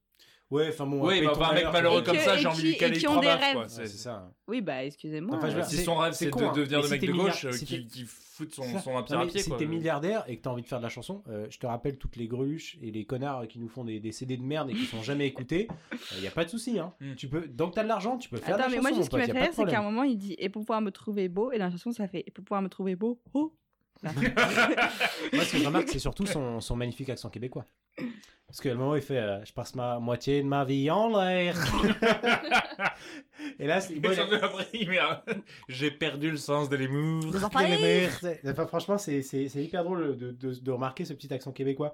A: Ouais, enfin bon.
C: Oui, bah, bah, un mec
A: malheur,
C: malheureux
B: Et
C: comme ça, j'ai envie de lui caler
B: rêves.
C: quoi.
A: Ouais,
C: C'est-
A: ça.
B: Oui, bah, excusez-moi.
C: Si son rêve,
A: c'est
C: de
A: hein.
C: devenir
A: Mais
C: le mec de gauche euh,
A: si
C: qui, fout son, son à
A: mais
C: pied.
A: si t'es milliardaire et que t'as envie de faire de la chanson, euh, je te rappelle toutes les greluches et les connards qui nous font des, des CD de merde et qui sont jamais écoutés. Il y a pas de souci, hein.
C: Mm.
A: Tu peux, donc t'as de l'argent, tu peux faire
B: Attends,
A: de la
B: mais moi,
A: chanson.
B: juste ce qui m'a fait rire, c'est qu'à un moment, il dit Et pour pouvoir me trouver beau, et dans la chanson, ça fait Et pour pouvoir me trouver beau, oh
A: Moi, ce que je remarque, c'est surtout son, son magnifique accent québécois. Parce qu'à un moment, il fait euh, Je passe ma moitié de ma vie en l'air. et là, c'est. Bon, a-
C: un- J'ai perdu le sens de l'humour.
A: Enfin, franchement, c'est hyper drôle de, de- de remarquer ce petit accent québécois.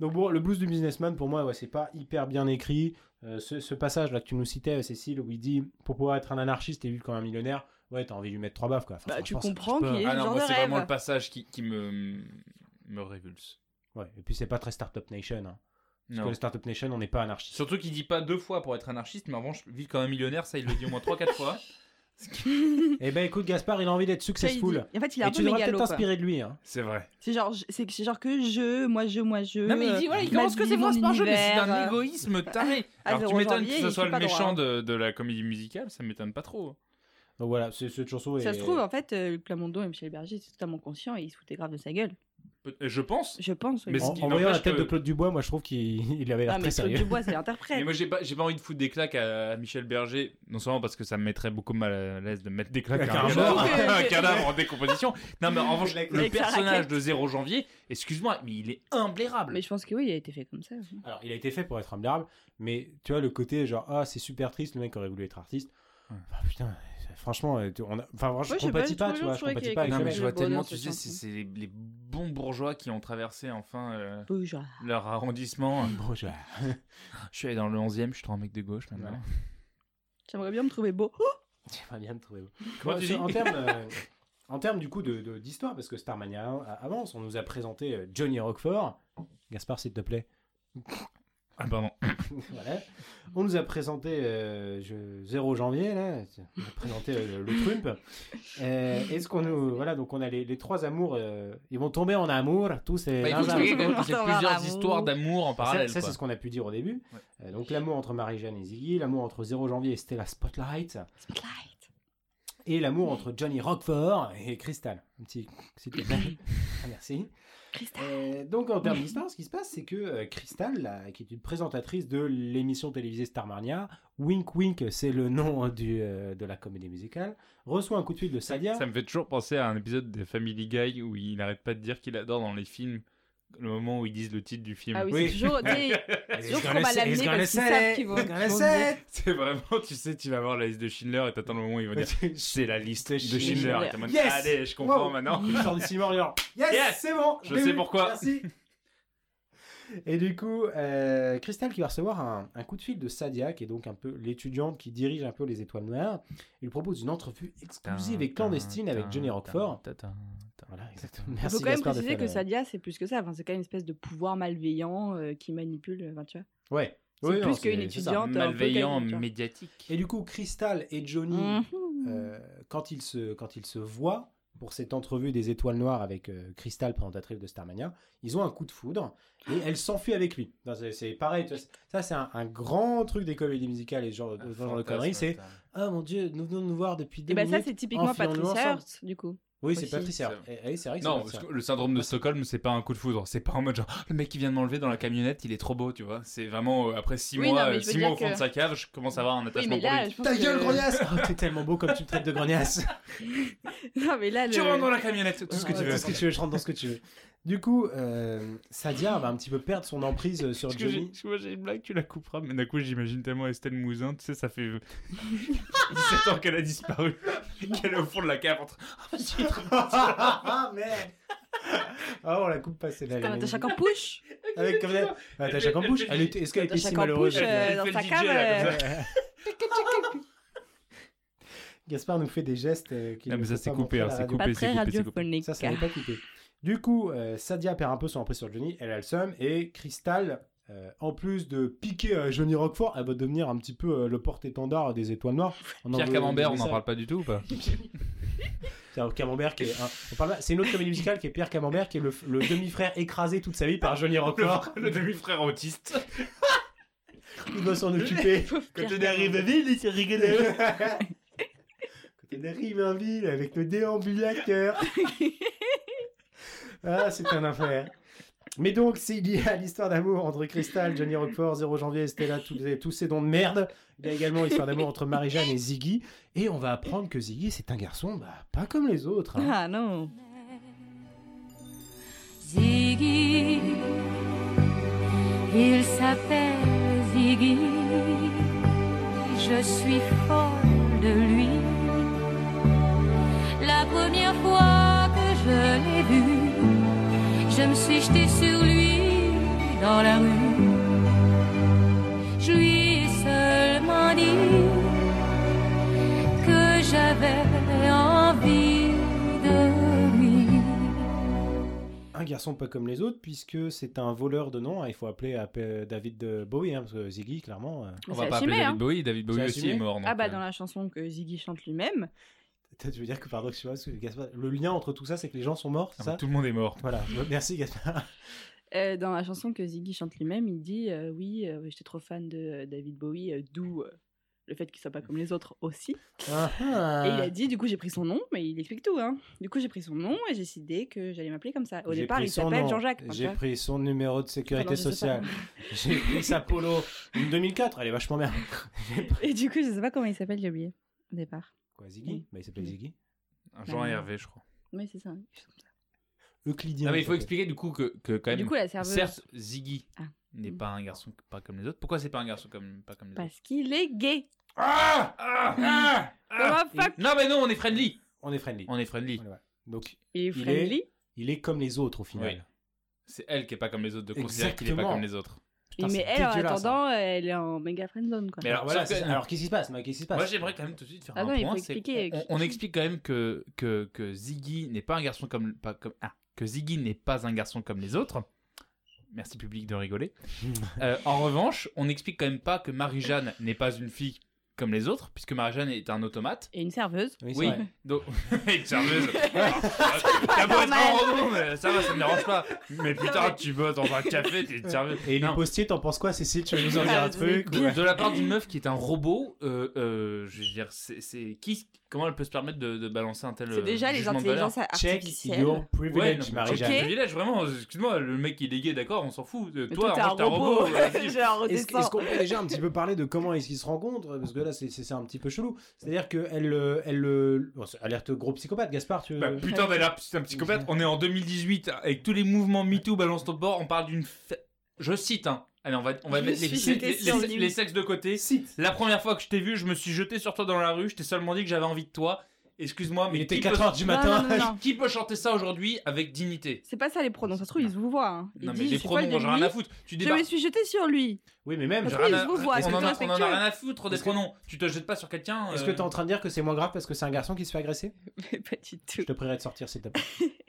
A: Donc bon, le blues du businessman, pour moi, ouais, c'est pas hyper bien écrit. Euh, ce, ce passage-là que tu nous citais, Cécile, où il dit pour pouvoir être un anarchiste et vivre comme un millionnaire, ouais, t'as envie de lui mettre trois baffes, quoi. Enfin,
B: Bah, tu comprends qu'il est-
C: Ah non,
B: genre
C: moi c'est vraiment le passage qui, qui me, me révulse.
A: Ouais, et puis c'est pas très Startup Nation. hein. Parce
C: Non.
A: que le Startup Nation, on n'est pas anarchiste.
C: Surtout qu'il dit pas deux fois pour être anarchiste, mais en revanche, vivre comme un millionnaire, ça il le dit au moins 3-4 fois.
A: Eh ben écoute, Gaspard, il a envie d'être
B: il
A: successful.
B: dit- En fait, il est un
A: Et
B: peu
A: tu devrais
B: mégalo.
A: peut-être t'inspirer de lui. Hein.
C: C'est vrai.
B: C'est genre, c'est c'est genre que je, moi je, moi je.
C: Non mais il dit voilà, il commence que
B: mon
C: phrases par jeu, mais c'est
B: euh,
C: égoïsme taré. Alors tu m'étonnes que
B: il
C: ce soit le méchant
B: hein.
C: de, de la comédie musicale, ça m'étonne pas trop.
A: Donc voilà, c'est- cette chanson est...
B: Ça se trouve, en fait, euh, Plamondon et Michel Berger, c'est totalement conscient et ils se foutaient grave de sa gueule.
C: Peut- Je pense.
B: Je pense. oui.
C: Mais
A: En, en voyant la tête
C: que-
A: de Claude Dubois, moi je trouve qu'il il avait l'air
B: Ah, mais Claude. Dubois, c'est l'interprète.
C: Mais moi j'ai pas, envie de foutre des claques à, à Michel Berger, non seulement parce que ça me mettrait beaucoup mal à l'aise de mettre des claques à
A: un
C: un,
A: mort.
C: cadavre, un cadavre en décomposition. Non mais en revanche, le personnage de 0 janvier, excuse-moi, mais il est imblairable.
B: Mais je pense que oui, il a été fait comme ça.
A: Alors, il a été fait pour être admirable, mais tu vois, le côté genre, ah, c'est super triste, le mec aurait voulu être artiste.
C: Ouais.
A: Ah, putain, franchement, euh, on a... enfin, franchement,
B: Ouais,
A: je
B: pas,
A: compatis pas,
B: trouvé-
A: tu vois,
B: je
A: compatis pas
C: non mais je vois tellement, tu sais, c'est les, les bons bourgeois qui ont traversé enfin euh,
B: Bourgeois.
C: leur arrondissement.
A: Bon, je-
C: suis allé dans le 11e, je suis trop un mec de gauche maintenant.
A: Ouais.
B: J'aimerais bien me trouver beau.
A: J'aimerais bien me trouver. beau.
C: Comment
A: Bon,
C: tu dis
A: en termes, euh, en termes du coup de de- d'histoire, parce que Starmania avance, on nous a présenté euh, Johnny Rockford. Gaspard, s'il te plaît.
C: Ah pardon.
A: voilà. On nous a présenté euh, je- 0 janvier, là. On a présenté euh, le Trump. Euh, Est-ce qu'on nous. Voilà, donc on a les, les trois amours. euh, ils vont tomber en amour, tous ces.
C: Bah, il faut
A: zinzins.
C: expliquer quand même qu'il y a
B: Avoir
C: plusieurs histoires d'amour en parallèle.
A: ça, c'est ce qu'on a pu dire au début.
C: Ouais.
A: Euh, donc l'amour entre Marie-Jeanne et Ziggy, l'amour entre 0 janvier et Stella Spotlight,
B: Spotlight.
A: et l'amour entre Johnny Rockford et Crystal. Un petit. s'il te plaît. Ah, Merci. Euh, donc en termes d'histoire, ce qui se passe, c'est que euh, Crystal, là, qui est une présentatrice de l'émission télévisée Starmania, Wink Wink, c'est le nom du, euh, de la comédie musicale, reçoit un coup de fil de Sadia.
C: Ça me fait toujours penser à un épisode de Family Guy où il n'arrête pas de dire qu'il adore dans les films le moment où ils disent le titre du film.
B: Ah oui,
A: Oui.
B: c'est toujours. toujours amené
A: he's gonna
B: parce qu'ils savent qu'ils vont. vont.
C: C'est vraiment, tu sais, tu vas voir la liste de Schindler et t'attends le moment où il va dire c'est la liste de
A: Schindler.
C: Schindler. Et t'es en mode,
A: Yes
C: Allez, je comprends
A: Wow.
C: maintenant.
A: Il sort du en disant Yes,
C: Yes
A: c'est bon
C: Je sais pourquoi.
A: Merci Et du coup, euh, Crystal qui va recevoir un, un coup de fil de Sadia, qui est donc un peu l'étudiante qui dirige un peu les Étoiles Noires. Il lui propose une entrevue exclusive et clandestine avec Johnny Rockford. Voilà, exactement.
B: Il
A: Merci
B: faut quand même préciser que Sadia, c'est plus que ça. Enfin, c'est quand même une espèce de pouvoir malveillant euh, qui manipule. Enfin, tu vois.
A: Ouais.
B: C'est
A: Oui,
B: plus qu'une étudiante. un peu
C: Malveillant,
B: vois.
C: médiatique.
A: Et du coup, Crystal et Johnny,
B: Mhm.
A: euh, quand, ils se, quand ils se voient pour cette entrevue des Étoiles Noires avec euh, Crystal, présentatrice de Starmania, ils ont un coup de foudre et elle s'enfuit avec lui. C'est pareil, vois, ça c'est un, un grand truc des comédies musicales et ce genre, genre de conneries, c'est « Ah mon dieu, nous venons de nous voir depuis deux
B: Et ben ça, c'est typiquement Patricia. Hearst, du coup.
A: Oui, c'est. Patricia.
C: C'est-
A: Eh, eh, c'est vrai que c'est
C: Non,
A: Patricia.
C: parce que le syndrome de Stockholm, c'est pas un coup de foudre. C'est pas en mode genre, Oh, le mec qui vient de m'enlever dans la camionnette, il est trop beau, tu vois. C'est vraiment, euh, après 6
B: Oui,
C: mois,
B: non,
C: euh, six mois au fond
B: que-
C: de sa cave, je commence à avoir un
B: Oui,
C: attachement pour
B: là,
C: lui.
B: je pense
A: Ta
B: que...
A: gueule, grognasse oh, T'es tellement beau comme tu me traites de grognasse
B: Non, mais là, le...
C: Tu rentres dans la camionnette, tout ce que tu veux.
A: Tout ce que tu veux, je rentre dans ce que tu veux. Du coup, euh, Sadia va un petit peu perdre son emprise euh, sur
C: Parce que j'ai-
A: Johnny.
C: tu vois, j'ai une blague, tu la couperas, mais d'un coup, j'imagine tellement Estelle Mouzin, tu sais, ça fait 17 ans qu'elle a disparu, qu'elle est au fond de la cave entre. Ah, vas-y,
A: Ah merde Ah, on la coupe pas, c'est.
B: Comme Natacha Campouche.
A: Avec comme ça. Natacha Campouche, est-ce qu'elle était si malheureuse
B: euh,
C: Elle
B: dans sa cave.
A: Gaspard nous fait des gestes
C: Non, mais ça, c'est coupé, hein,
A: la
C: c'est coupé. C'est coupé, c'est coupé.
A: Ça, ça n'est pas coupé. Du coup, euh, Sadia perd un peu son emprise sur Johnny, elle a le seum, et Crystal, euh, en plus de piquer à Johnny Roquefort, elle va devenir un petit peu euh, le porte-étendard des Étoiles Noires. On
C: Pierre Camembert, on n'en parle pas du tout ou pas
A: Pierre Camembert qui est un- on parle pas- c'est une autre comédie musicale qui est Pierre Camembert qui est le, le demi-frère écrasé toute sa vie par Johnny Roquefort.
C: Le demi-frère autiste.
A: Il doit s'en occuper. Quand on arrive à ville, c'est rigolo. Quand on arrive en ville avec le déambulateur. Ah, c'est un enfer. Mais donc, c'est lié à l'histoire d'amour entre Crystal, Johnny Roquefort, 0 janvier, Stella, tous, ces- tous ces dons de merde. Il y a également l'histoire d'amour entre Marie-Jeanne et Ziggy. Et on va apprendre que Ziggy, c'est un garçon bah, pas comme les autres. hein.
B: Ah non.
E: Ziggy, il s'appelle Ziggy, je suis folle de lui. La première fois que je l'ai vu, je me suis jetée sur lui dans la rue. Je lui ai seulement dit que j'avais envie de lui.
A: Un garçon pas comme les autres, puisque c'est un voleur de nom. hein, Il faut appeler David euh, Bowie, hein, parce que Ziggy, clairement. euh,
C: On va pas appeler David
B: hein.
C: Bowie. David Bowie aussi
A: assumé
C: est mort.
B: Ah bah
C: euh,
B: dans la chanson que Ziggy chante lui-même.
A: Tu veux dire que, Gaspard, le lien entre tout ça, c'est que les gens sont morts, c'est
C: ah,
A: ça
C: Tout le monde est mort.
A: Voilà, merci Gaspard.
B: Euh, dans la chanson que Ziggy chante lui-même, il dit euh, oui, euh, j'étais trop fan de David Bowie, euh, d'où euh, le fait qu'il soit pas comme les autres aussi.
A: Ah,
B: Et il a dit du coup j'ai pris son nom, mais il explique tout. Hein. Du coup j'ai pris son nom et j'ai décidé que j'allais m'appeler comme ça. Au départ il s'appelle Jean-Jacques.
A: J'ai pris son numéro de sécurité sociale. J'ai pris sa polo. Une 2004, elle est vachement bien.
B: Et du coup je sais pas comment il s'appelle, j'ai oublié au départ.
A: Quoi, Ziggy Bah, il s'appelle
B: Oui.
A: Ziggy.
C: Jean
B: Bah,
C: et Hervé, je crois.
B: Oui c'est ça. oui.
A: Euclidien.
C: Ah, mais il faut expliquer du coup que, que quand même.
B: du coup la serveuse,
C: Certes, Ziggy
B: Ah.
C: n'est pas un garçon pas comme les autres. Pourquoi c'est pas un garçon comme pas comme les autres
B: parce qu'il est gay.
C: Ah ah ah, ah.
B: Comment fuck
C: Non mais non, on est friendly.
A: On est friendly.
C: On est friendly.
A: Donc,
B: Il est friendly.
A: il est comme les autres au final.
C: Oui. C'est elle qui est pas comme les autres, de considérer qu'il est pas comme les autres.
A: Putain,
B: mais elle en
A: dégueulasse, hein.
B: attendant elle est en méga friendzone quoi.
C: Mais alors,
A: voilà,
C: que-
A: alors qu'est-ce qui se passe? Qu'est-ce qui se passe?
C: Moi j'aimerais quand même tout de suite faire
B: Attends,
C: un
B: il
C: point.
B: expliquer.
C: on, on explique quand même que, que, que Ziggy n'est pas un garçon comme pas comme ah que Ziggy n'est pas un garçon comme les autres. Merci public de rigoler. Euh, en revanche, on n'explique quand même pas que Marie-Jeanne n'est pas une fille comme les autres, puisque Marie-Jeanne est un automate.
B: Et une serveuse.
A: Oui,
C: Oui, donc une serveuse. T'as beau être un robot, mais ça va, ça me dérange pas. Mais putain, tu bosses dans un café, t'es une serveuse.
A: Et les postiers, t'en penses quoi, Cécile Tu veux nous en dire un
B: C'est
A: truc ou-
C: de la part d'une meuf qui est un robot, euh, euh, je veux dire, c'est c'est- qui, comment elle peut se permettre de, de balancer un tel
B: C'est déjà
C: euh,
B: les intelligences
A: Check
B: artificielles.
A: your
C: Ouais,
A: privilege,
C: non,
A: Marie-Jeanne.
B: Ok.
C: privilège, vraiment, excuse-moi, le mec il est gay, d'accord, on s'en fout. Euh,
B: Mais
C: Toi,
B: toi, t'es
C: moi,
B: un robot.
A: Est-ce qu'on peut déjà un petit peu parler de comment est-ce qu'ils se rencontrent? Parce que là, c'est- un petit peu chelou. C'est-à-dire qu'elle elle, euh, bon, c'est- alerte gros psychopathe, Gaspard. Tu...
C: Bah, putain, mais là, c'est un psychopathe. On est en 2018 avec tous les mouvements MeToo, balance ton bord. On parle d'une. Je cite, hein. Allez, on va, on va mettre
B: me
C: les, sexes de côté.
A: Cite.
C: La première fois que je t'ai vu, je me suis jeté sur toi dans la rue. Je t'ai seulement dit que j'avais envie de toi. Excuse-moi, mais
A: Il était
C: qui
A: 4
C: peut-
A: heures du matin.
B: non, non, non.
C: Qui peut chanter ça aujourd'hui avec dignité?
B: C'est pas ça les pronoms, ça se trouve, ils vous voient. Hein.
C: Non, mais les pronoms, j'en ai rien à foutre. Tu
B: Je me suis jetée sur lui.
A: Oui, mais même,
C: J'ai rien
B: ils
C: à-
B: voient,
C: on en a- on en a
B: respectueux.
C: rien à foutre des pronoms. Tu te jettes pas sur quelqu'un.
A: Est-ce
C: euh,
A: que t'es en train de dire que c'est moins grave parce que c'est un garçon qui se fait agresser?
B: Mais pas du tout.
A: Je te prierai de sortir, s'il te plaît.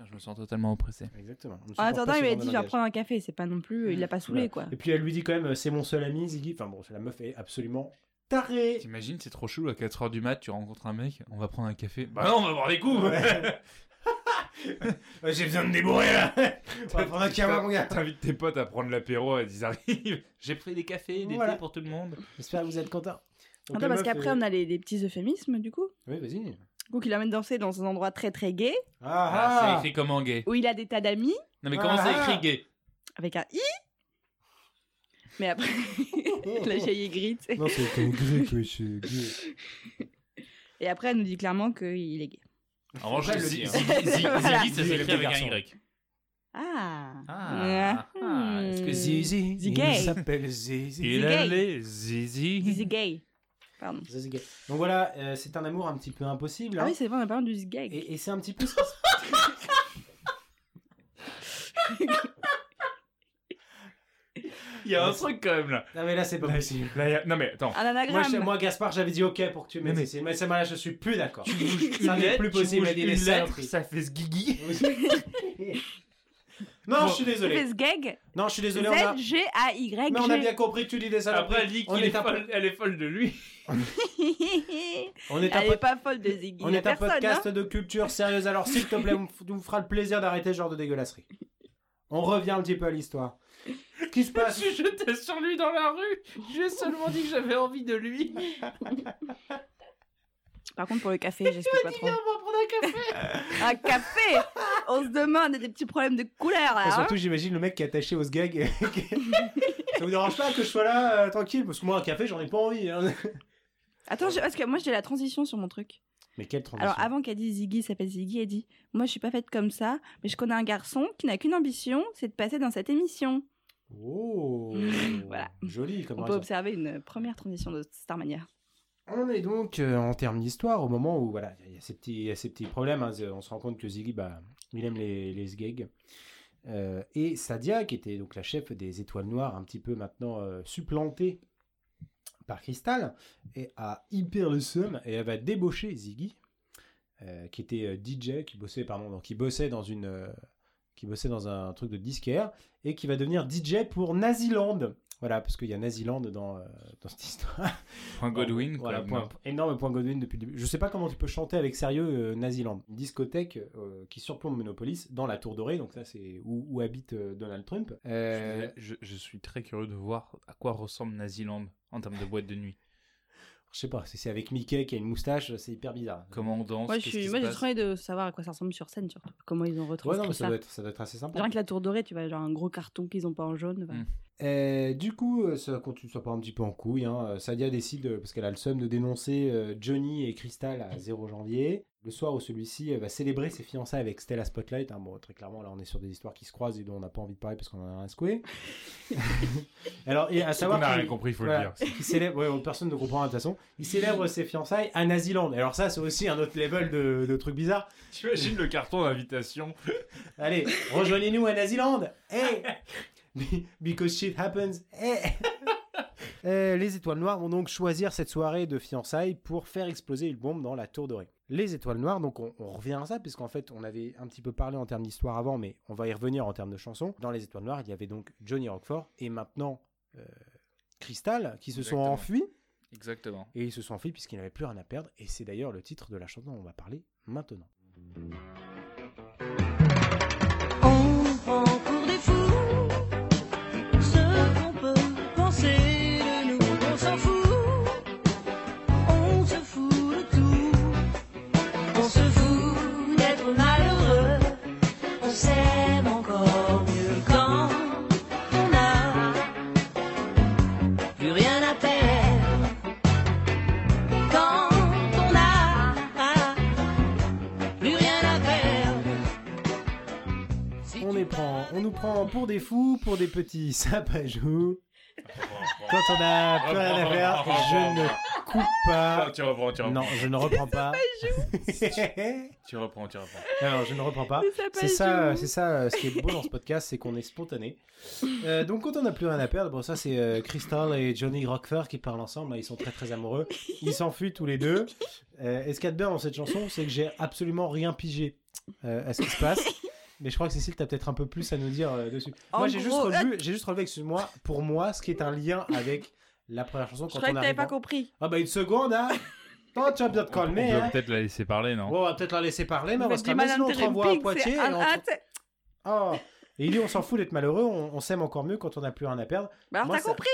C: Putain, je me sens totalement oppressé.
A: Exactement.
B: En attendant, il m'a
A: genre
B: dit, je vais prendre un café. C'est pas non plus, il l'a pas saoulé, quoi.
A: Et puis elle lui dit quand même, euh, c'est mon seul ami, Ziggy. Enfin bon, la meuf est absolument tarée.
C: T'imagines, c'est trop chou à 4h du mat, tu rencontres un mec, on va prendre un café. Bah non, on va boire des coups
A: Ouais. J'ai besoin de débourrer là. On va prendre un kawa, mon gars.
C: T'invites tes potes à prendre l'apéro, ils arrivent. J'ai pris des cafés, des
A: Voilà.
C: thés pour tout le monde.
A: J'espère que vous êtes contents. Donc,
B: Attends, parce qu'après,
A: est-
B: on a les, les petits euphémismes, du coup.
A: Oui, vas-y.
B: Du coup, qu'il amène danser dans un endroit très très gay,
C: Ah,
A: Ah,
C: c'est écrit comment gay?
B: Où il a des tas d'amis,
C: Non mais comment
A: Ah.
C: c'est écrit gay?
B: Avec un i. Mais après, la tu sais.
A: Non, c'est un grec, monsieur. gay.
B: Et après, elle nous dit clairement qu'il est gay.
C: En revanche, Ziggy,
A: hein.
C: Ça s'écrit avec
A: les
C: un. Y.
B: Ah.
C: Ah, ah, est-ce que
B: Hmm.
A: Zizi,
B: Zizi
A: il
B: gay.
A: s'appelle Zizi.
C: Il
B: gay.
C: allait Zizi.
B: Zizi gay. Pardon.
A: Donc voilà, euh, c'est un amour un petit peu impossible.
B: Ah
A: hein.
B: oui, c'est vrai, on a parlé du gay.
A: Et, et c'est un petit peu ce
C: Il y a un truc quand même là.
A: Non mais là c'est pas
C: Là,
A: possible.
C: Là, il y a- Non mais attends.
B: Un anagramme.
A: Moi, je- moi, Gaspard, j'avais dit ok pour que tu
C: Mais-
A: mettes Cécile, mais c'est là je suis plus d'accord.
C: Tu bouges
A: Ça
C: une
A: n'est
C: lettre,
A: plus
C: tu
A: possible,
C: bouges
A: elle dit
C: une
A: les
C: lettre, ça fait zgigi.
A: non,
C: Bon.
A: je suis désolé.
B: Fais gag?
A: Non, je suis désolé. On a...
B: Z-G-A-Y.
A: Mais on a bien compris que tu dis des saloperies.
C: Après elle dit qu'il
A: est
C: est
A: un,
C: folle, elle est folle de lui.
A: On est un
B: Elle
A: pod-
B: est pas folle de Ziggy.
A: on
B: y a
A: est un
B: personne,
A: podcast
B: hein.
A: de culture sérieuse. Alors s'il te plaît, on nous fera le plaisir d'arrêter ce genre de dégueulasserie. On revient un petit peu à l'histoire. Qu'est-ce qui se
C: Je
A: passe
C: suis jeté sur lui dans la rue. J'ai seulement dit que j'avais envie de lui.
B: Par contre, pour le café, j'explique pas trop.
C: On va prendre un café.
B: Un café On se demande des petits problèmes de couleur là.
A: Et
B: hein.
A: surtout, j'imagine le mec qui est attaché au sgag. Ça vous dérange pas que je sois là euh, tranquille? Parce que moi, un café, j'en ai pas envie. hein.
B: Attends, je- parce que moi j'ai la transition sur mon truc.
A: Mais quelle transition
B: Alors avant qu'elle dise Ziggy s'appelle Ziggy, elle dit Moi je suis pas faite comme ça, mais je connais un garçon qui n'a qu'une ambition, c'est de passer dans cette émission.
A: Oh
B: Voilà.
A: Joli comme
B: On peut
A: raison.
B: observer une première transition de Starmania.
A: On est donc euh, en termes d'histoire au moment où voilà, il y a ces petits, il y a ces petits problèmes. hein. On se rend compte que Ziggy, bah, il aime les, les sgags. Euh, et Sadia, qui était donc la chef des Étoiles Noires, un petit peu maintenant euh, supplantée par Crystal, et a hyper le seum et elle va débaucher Ziggy, euh, qui était euh, DJ, qui bossait pardon, donc qui bossait dans une, euh, qui bossait dans un truc de disquaire et qui va devenir DJ pour Naziland. Voilà, parce qu'il y a Naziland dans, euh, dans cette histoire.
C: Point Godwin, quoi.
A: Voilà, point- énorme point Godwin depuis le début. Je sais pas comment tu peux chanter avec sérieux euh, Naziland. Une discothèque euh, qui surplombe Metropolis dans la Tour Dorée, donc ça c'est où, où habite euh, Donald Trump. Euh,
C: Je, je suis très curieux de voir à quoi ressemble Naziland en termes de boîte de nuit.
A: Je sais pas, si c'est avec Mickey qui a une moustache, c'est hyper bizarre.
C: Comment on danse
B: Moi, j'ai trop envie de savoir à quoi ça ressemble sur scène, surtout. Comment ils ont
A: Ouais,
B: retranscrit
A: non, mais
B: ça.
A: ça doit, être, ça doit être assez sympa.
B: Genre avec la tour dorée, tu vois, genre un gros carton qu'ils ont pas en jaune. enfin.
C: Mm.
A: Euh, du coup, euh, ça continue, ça part un petit peu en couille. Hein. Euh, Sadia décide, parce qu'elle a le seum, de dénoncer Johnny et Crystal à 0 janvier. Le soir où celui-ci euh, va célébrer ses fiançailles avec Stella Spotlight. hein. Bon, très clairement, là, on est sur des histoires qui se croisent et dont on n'a pas envie de parler parce qu'on en a rien secoué. Alors, et à savoir
C: qu'on n'a rien compris, il faut
A: voilà,
C: le dire.
A: il célèbre, ouais, personne ne comprend de toute façon. Il célèbre ses fiançailles à Naziland. Alors ça, c'est aussi un autre level de, de trucs bizarres.
C: Tu imagines le carton d'invitation
A: Allez, rejoignez-nous à Naziland. Hey Be- Because shit happens. Hey Euh, les étoiles noires vont donc choisir cette soirée de fiançailles pour faire exploser une bombe dans la tour dorée. Les étoiles noires, donc on, on revient à ça, puisqu'en fait on avait un petit peu parlé en termes d'histoire avant, mais on va y revenir en termes de chansons. Dans les étoiles noires, il y avait donc Johnny Rockford et maintenant euh, Crystal qui se
C: Exactement.
A: sont enfuis.
C: Exactement.
A: Et ils se sont enfuis puisqu'ils n'avaient plus rien à perdre. Et c'est d'ailleurs le titre de la chanson dont on va parler maintenant.
D: Prend, on
A: nous prend pour des fous, pour des petits sapajous. Quand on a plus rien à faire, je ne coupe pas.
C: Tu reprends, tu reprends.
A: Non, je ne reprends pas.
C: Tu reprends, tu reprends.
A: non, non, je ne reprends pas. C'est ça, c'est ça euh, ce qui est beau dans ce podcast, c'est qu'on est spontané. Euh, donc quand on n'a plus rien à perdre, bon ça c'est euh, Crystal et Johnny Rockford qui parlent ensemble, ils sont très très amoureux. Ils s'enfuient tous les deux. Euh, et ce qu'il y a de bien dans cette chanson, c'est que j'ai absolument rien pigé euh, à ce qui se passe. Mais je crois que Cécile, t'as peut-être un peu plus à nous dire euh, dessus.
B: En
A: moi j'ai juste relevé, j'ai juste relevé, excuse-moi, pour moi, ce qui est un lien avec la première chanson
B: Je
A: quand
B: croyais
A: on
B: que t'avais pas
A: en-
B: compris.
A: Ah bah une seconde, hein. Non, tu vas bien te
C: On
A: calmer,
C: peut
A: hein.
C: peut-être la laisser parler, non
A: Bon, on va peut-être la laisser parler, mais on va se calmer, sinon on te renvoie à Poitiers. et
B: un-
A: on Oh. Et il dit on s'en fout d'être malheureux, on, on s'aime encore mieux quand on n'a plus rien à perdre.
B: Bah alors t'as
A: ça-
B: compris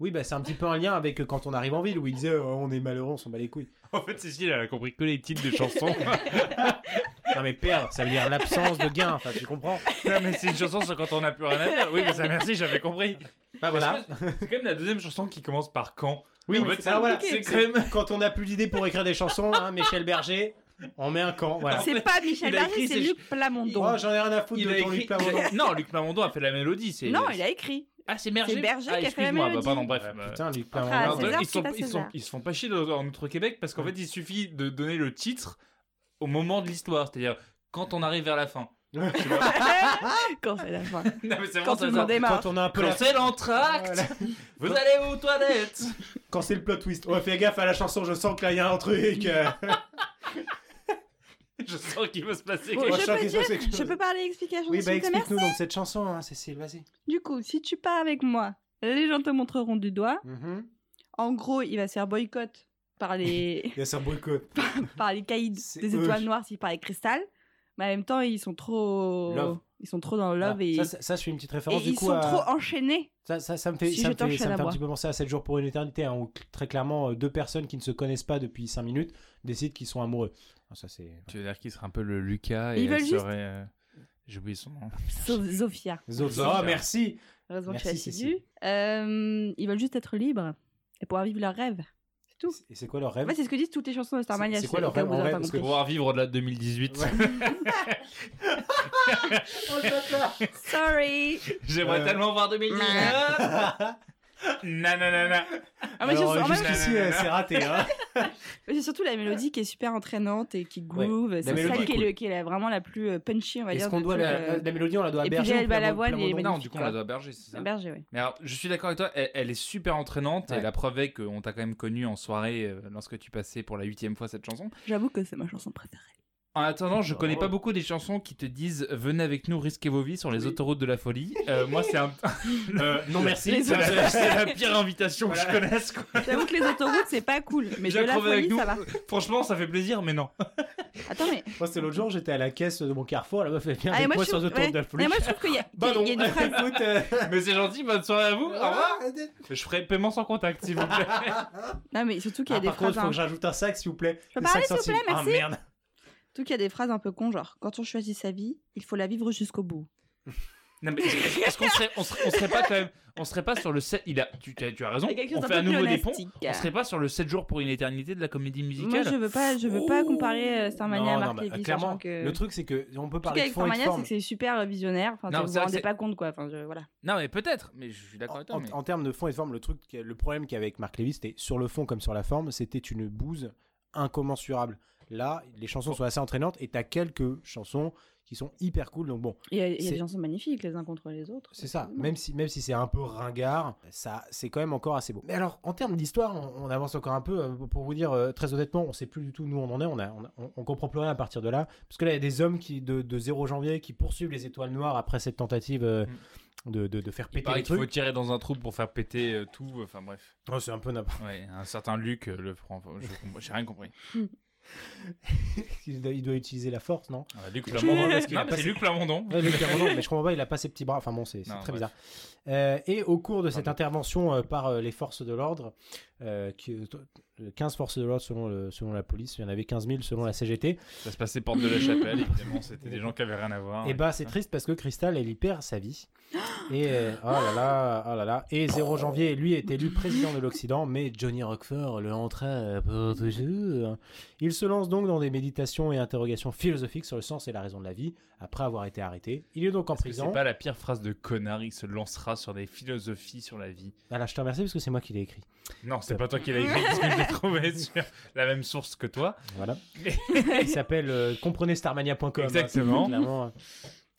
A: Oui, bah c'est un petit peu un lien avec euh, quand on arrive en ville où il disait euh, on est malheureux, on s'en bat les couilles.
C: En fait, Cécile, elle a compris que les titres de chansons.
A: Non mais perdre, ça veut dire l'absence de gain, enfin tu comprends
C: non, mais c'est une chanson sur quand on n'a plus rien à faire. Oui, mais ça, merci, j'avais compris.
A: Bah voilà.
C: C'est quand même la deuxième chanson qui commence par quand.
A: Oui,
C: en
A: mais
C: fait,
A: c'est- voilà,
C: quand même.
A: quand on n'a plus d'idées pour écrire des chansons, hein, Michel Berger, on met un camp, voilà.
B: C'est pas Michel Berger, c'est Luc Plamondon.
A: Oh, j'en ai rien à foutre
C: Il
A: de ton
C: écrit.
A: Luc Plamondon.
C: Non, Luc Plamondon a fait la mélodie. c'est-
B: Non, il a écrit.
C: Ah, c'est Berger.
B: C'est Berger
C: ah,
B: qui a fait la
C: excuse-moi,
B: mélodie.
C: Bah, pardon, bref.
A: Ah,
C: bah,
A: putain, Luc Plamondon.
B: César,
C: ils, sont, ils, sont, ils se font pas chier dans, en Outre-Québec parce qu'en fait, il suffit de donner le titre au moment de l'histoire, c'est-à-dire quand on arrive vers la fin.
B: Quand c'est la fin.
C: Non, mais c'est
B: Quand tout le monde mort.
A: Quand on a un peu
C: Quand
A: la...
C: c'est l'entracte,
A: Voilà.
C: vous allez aux toilettes.
A: Quand c'est le plot twist. Ouais, fais gaffe à la chanson, je sens que là il y a un truc. euh.
C: Je sens qu'il va se passer
B: Bon,
C: quelque
A: Moi,
B: je,
A: sens
B: peux
A: qu'il se passe
B: dire-
A: quelque
B: je
A: chose.
B: peux parler explication
A: Oui, bah explique-nous donc cette chanson, hein, Cécile, vas-y.
B: Du coup, si tu pars avec moi, les gens te montreront du doigt.
A: Mhm.
B: En gros, il va se faire boycott par les,
A: Il y a ça boycott.
B: par les caïds des
A: eux.
B: étoiles noires s'il part avec Cristal. Mais en même temps, ils sont trop.
A: Love.
B: Ils sont trop dans le love
A: Ah,
B: et,
A: ça, ça, ça, je fais une petite
B: et
A: référence du
B: ils
A: coup
B: sont
A: à...
B: trop enchaînés.
A: Ça, ça, ça me fait,
B: Si
A: ça me fait,
B: t'enchaîne
A: ça me
B: à
A: fait un petit peu penser à 7 jours pour une éternité, hein, où très clairement euh, deux personnes qui ne se connaissent pas depuis 5 minutes décident qu'ils sont amoureux. Ah, ça c'est
C: Tu veux dire qu'il serait un peu le Lucas et
B: veulent
C: elle
B: juste-
C: serait. euh, J'ai oublié son nom.
B: Sauf Zofia.
A: Zof-
C: Zofia.
A: Oh merci.
B: Heureusement que je suis assidue. Euh, ils veulent juste être libres et pouvoir vivre leurs rêves. Tout.
A: Et c'est quoi leur rêve
B: c'est ce que disent toutes les chansons de Starmania.
A: C'est- c'est quoi leur rêve,
B: pas
A: parce que-.
C: Pouvoir vivre au-delà de 2018.
A: Oh, j'adore.
B: Sorry.
C: J'aimerais
A: Euh.
C: tellement voir 2019. Nanana.
B: Ah, j'ai
A: Alors, jusqu'ici, euh, c'est raté. Hein.
B: c'est surtout la mélodie qui est super entraînante et qui groove. C'est celle
A: est
B: qui est,
A: cool.
B: le- qui est la- vraiment la plus euh, punchy, on va dire.
A: Qu'on doit la, la mélodie, on la doit à
B: et puis
A: Berger Plamondon-
B: Balavoine et
A: Plamondon
B: Magnifique,
C: Non, du coup, on la doit berger, c'est ça
B: Berger, oui.
C: Mais alors, je suis d'accord avec toi, elle, elle est super entraînante
A: Ouais.
C: et la preuve est qu'on t'a quand même connu en soirée euh, lorsque tu passais pour la huitième fois cette chanson.
B: J'avoue que c'est ma chanson préférée.
C: En attendant, je connais pas beaucoup des chansons qui te disent venez avec nous, risquez vos vies sur les autoroutes de la folie. Euh, moi, c'est un...
A: Euh, non merci.
C: C'est la, c'est la pire invitation que je connaisse.
B: J'avoue que les autoroutes, c'est pas cool. Mais de la folie,
C: nous.
B: ça va.
C: Franchement, ça fait plaisir, mais non.
B: Attends, mais.
A: Moi, c'était l'autre jour, j'étais à la caisse de mon carrefour, la meuf elle vient
B: Ah, et
A: avec
B: moi,
A: sur les autoroutes
B: ouais.
A: de la folie.
B: Mais moi, je trouve qu'il y a,
A: Bah
B: y a-
A: non,
B: il y a une phrase.
A: écoute. euh,
C: Mais c'est gentil, bonne soirée à vous. Au revoir.
A: ah,
C: Je ferai paiement sans contact, s'il vous plaît.
B: Non, mais surtout qu'il y a
A: ah,
B: des
A: par contre,
B: phrases.
A: faut
B: un-
A: que j'ajoute un sac, s'il vous plaît.
B: peux
A: Les
B: parler,
A: cinq
B: s'il vous plaît,
A: centimes.
B: merci.
A: Ah merde.
B: Surtout qu'il y a des phrases un peu cons, genre quand on choisit sa vie, il faut la vivre jusqu'au bout.
C: Non, mais est-ce qu'on serait, on serait, on serait pas quand même, on serait pas sur le 7, il a, tu, tu as- tu as raison, on fait à nouveau des ponts, on serait pas sur le 7 jours pour une éternité de la comédie musicale.
B: Moi, je veux pas, je veux pas comparer euh, Starmania à
A: Non,
B: Marc
A: non, bah,
B: Lévy,
A: clairement,
B: que.
A: le truc, c'est que on peut
B: tout
A: parler de
B: avec
A: fond
B: Starmania, c'est que c'est super visionnaire. Enfin,
C: Non,
B: vous vous rendez pas compte, quoi. Enfin, je- voilà.
C: Non, mais peut-être, mais je suis d'accord avec toi.
A: En,
C: mais-
A: en termes de fond et de forme, le truc, le problème qu'il y avait avec Marc Lévy, c'était sur le fond comme sur la forme, c'était une bouse incommensurable. Là, les chansons sont assez entraînantes et t'as quelques chansons qui sont hyper cool. Donc bon,
B: Il y a, il y a
A: C'est-
B: des chansons magnifiques les uns contre les autres.
A: c'est ça. Même si, même si c'est un peu ringard, ça, c'est quand même encore assez beau. Mais alors, en termes d'histoire, on, on avance encore un peu. euh, Pour vous dire euh, très honnêtement, on sait plus du tout nous où on en est. On, a, on, a- on- on comprend plus rien à partir de là, parce que là, il y a des hommes qui de, de 0 janvier qui poursuivent les étoiles noires après cette tentative. euh, de, de, de faire
C: Mm. Il
A: péter
C: paraît
A: les
C: qu'il faut tirer dans un trou pour faire péter euh, tout. Enfin bref.
A: Oh, c'est un peu n'importe
C: Ouais, un certain Luc euh, le prend. J'ai rien compris.
A: il doit, il doit utiliser la force, non
C: Ah, Luc
A: parce qu'il
C: Non,
A: a
C: mais
A: pas
C: c'est
A: ses-
C: Luc Plamondon.
A: Ouais, Luc Plamondon, mais je comprends pas, il a pas ses petits bras. Enfin bon, c'est c'est
C: Non,
A: très
C: bref.
A: bizarre. Euh, et au cours de cette intervention euh, par euh, les forces de l'ordre, euh, qui- euh, 15 forces de l'ordre selon, le- selon la police, il y en avait 15 000 selon la CGT,
C: Ça se passait porte de la chapelle, évidemment. C'était des gens qui avaient rien à voir.
A: et bah c'est triste parce que Crystal, elle y perd sa vie. Et euh, oh là là, oh là là. Et 0 janvier, lui est élu président de l'Occident, mais Johnny Roquefort le entraîne pour toujours. Il se lance donc dans des méditations et interrogations philosophiques sur le sens et la raison de la vie, après avoir été arrêté. Il est donc en prison.
C: C'est pas la pire phrase de connard, il se lancera sur des philosophies sur la vie?
A: Voilà, je te remercie parce que c'est moi qui l'ai écrit.
C: Non, c'est pas toi qui l'as écrit, parce que trouvé sur la même source que toi.
A: Voilà. Il s'appelle euh, comprenerstarmania.com. hein,
C: Exactement.
A: euh.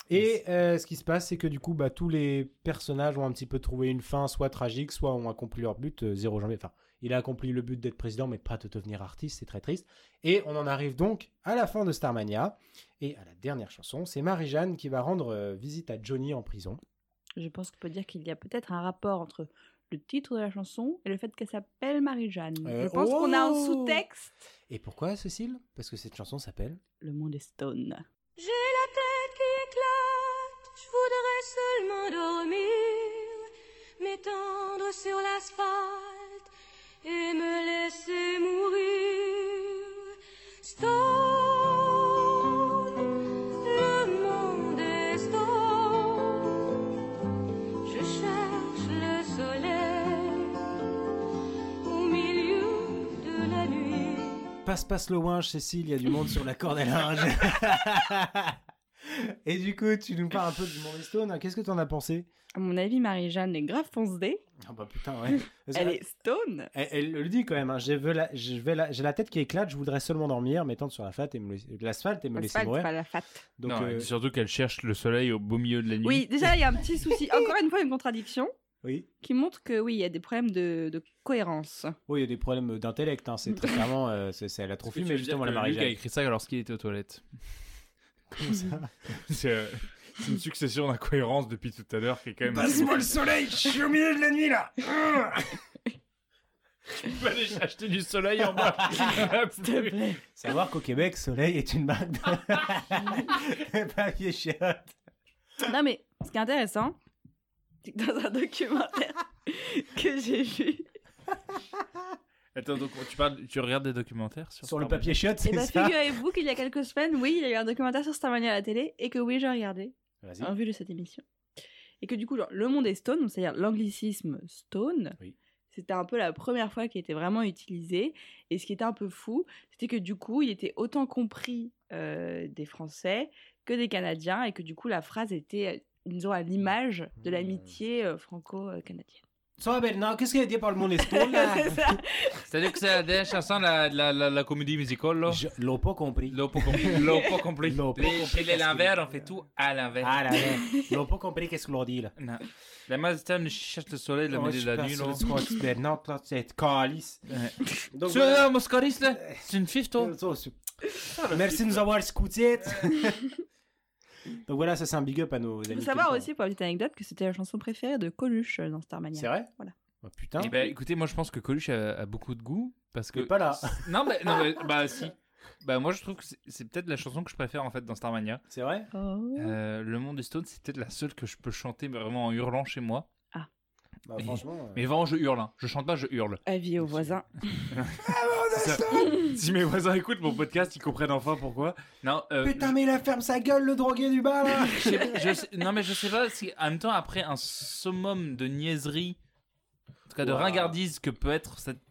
A: Et euh, ce qui se passe, c'est que du coup, bah, tous les personnages ont un petit peu trouvé une fin, soit tragique, soit ont accompli leur but. euh, 0 janvier. Enfin, il a accompli le but d'être président, mais pas de devenir artiste. C'est très triste. Et on en arrive donc à la fin de Starmania. Et à la dernière chanson, c'est Marie-Jeanne qui va rendre euh, visite à Johnny en prison.
B: Je pense qu'on peut dire qu'il y a peut-être un rapport entre le titre de la chanson et le fait qu'elle s'appelle Marie-Jeanne.
A: Euh,
B: Je pense qu'on a un
A: oh
B: sous-texte.
A: Et pourquoi, Cécile? Parce que cette chanson s'appelle
B: Le monde est stone.
E: J'ai la tête qui éclate, je voudrais seulement dormir, m'étendre sur l'asphalte et me laisser mourir. Stone,
A: Passe, passe le winch, Cécile, il y a du monde sur la corde à linge. Et du coup, tu nous parles un peu du monde Stone. Qu'est-ce que t'en as pensé?
B: À mon avis, Marie-Jeanne est grave fonce-dé.
A: Ah bah putain, ouais. Parce
B: Elle
A: que-
B: est stone.
A: elle, elle le dit quand même. hein, J'ai veux la- la- j'ai la tête qui éclate, je voudrais seulement dormir, m'étendre sur la fat et me laisser- l'asphalte et me laisser mourir.
B: pas la fat.
A: Donc,
C: non,
A: euh,
C: surtout qu'elle cherche le soleil au beau milieu de la nuit.
B: Oui, déjà, il y a un petit souci. Encore une fois, une contradiction
A: oui.
B: qui montre que oui, il y a des problèmes de, de cohérence.
A: Oui, il y a des problèmes d'intellect. hein, C'est très clairement, euh, c'est- elle a trop
C: dire
A: justement la
C: Luc a écrit ça lorsqu'il était aux toilettes.
A: Comme ça.
C: C'est euh, c'est une succession d'incohérences depuis tout à l'heure qui est quand même.
A: Passe-moi le soleil, je suis au milieu de la nuit là.
C: Tu peux aller acheter du soleil en bas.
A: Savoir qu'au Québec, Soleil est une marque de papier chiotte.
B: Non, mais ce qui est intéressant, dans un documentaire que j'ai vu,
C: Attends, donc tu, parles, tu regardes des documentaires sur,
A: Sur le papier chiotte,
B: et
A: c'est
B: bah,
A: ça
B: figurez-vous qu'il y a quelques semaines, oui, il y a eu un documentaire sur Starmania à la télé et que oui, j'ai regardé en vue de cette émission. Et que du coup, genre, le monde est stone, donc c'est-à-dire l'anglicisme stone.
A: Oui.
B: C'était un peu la première fois qu'il était vraiment utilisé. Et ce qui était un peu fou, c'était que du coup, il était autant compris euh, des Français que des Canadiens et que du coup, la phrase était, disons, à l'image de l'amitié euh, franco-canadienne.
A: Ça Bernard, qu'est-ce qu'il a dit par le monde Stone là?
B: C'est.
C: C'est-à-dire que c'est la dernière chanson de la, la, la, la comédie musicale, là?
A: Je l'ai pas compris.
C: L'eau pas compris. L'eau pas compris.
A: L'eau pas compris.
C: Et les l'envers, on fait tout à l'envers.
A: Là, là. Je l'ai pas compris qu'est-ce qu'on dit là.
C: Non. La Mazda cherche le soleil
A: je
C: de la nuit, là.
A: sûr de ce qu'on dit, Bernard, là, c'est calice. Donc,
C: Tu vois, Moscaris, là? C'est une
A: Euh, c'est- Merci de nous avoir écoutés. Donc voilà, ça c'est un big up à nos
B: Il
A: amis.
B: faut savoir aussi, pour la petite anecdote, que c'était la chanson préférée de Coluche euh, dans Starmania.
A: C'est vrai
B: Voilà.
A: Oh, putain.
C: Eh ben, écoutez, moi je pense que Coluche a, a beaucoup de goût parce que
A: Mais pas là.
C: non mais, non, mais- bah si. Bah moi je trouve que c'est- peut-être la chanson que je préfère en fait dans Starmania.
A: C'est vrai
B: Oh.
C: Euh, le Monde des Stones, c'est peut-être la seule que je peux chanter mais vraiment en hurlant chez moi.
A: Bah,
C: Et-
A: franchement. euh,
C: Mais vraiment je hurle, hein. je chante pas, je hurle.
B: Avis aux voisins.
C: Ça. si mes voisins écoutent mon podcast, ils comprennent enfin pourquoi. Non, euh,
A: Putain, mais il a ferme sa gueule, le drogué du bas là
C: je sais- je sais- non mais je sais pas si en même temps après un summum de niaiserie, en tout cas de ringardise que peut être cette,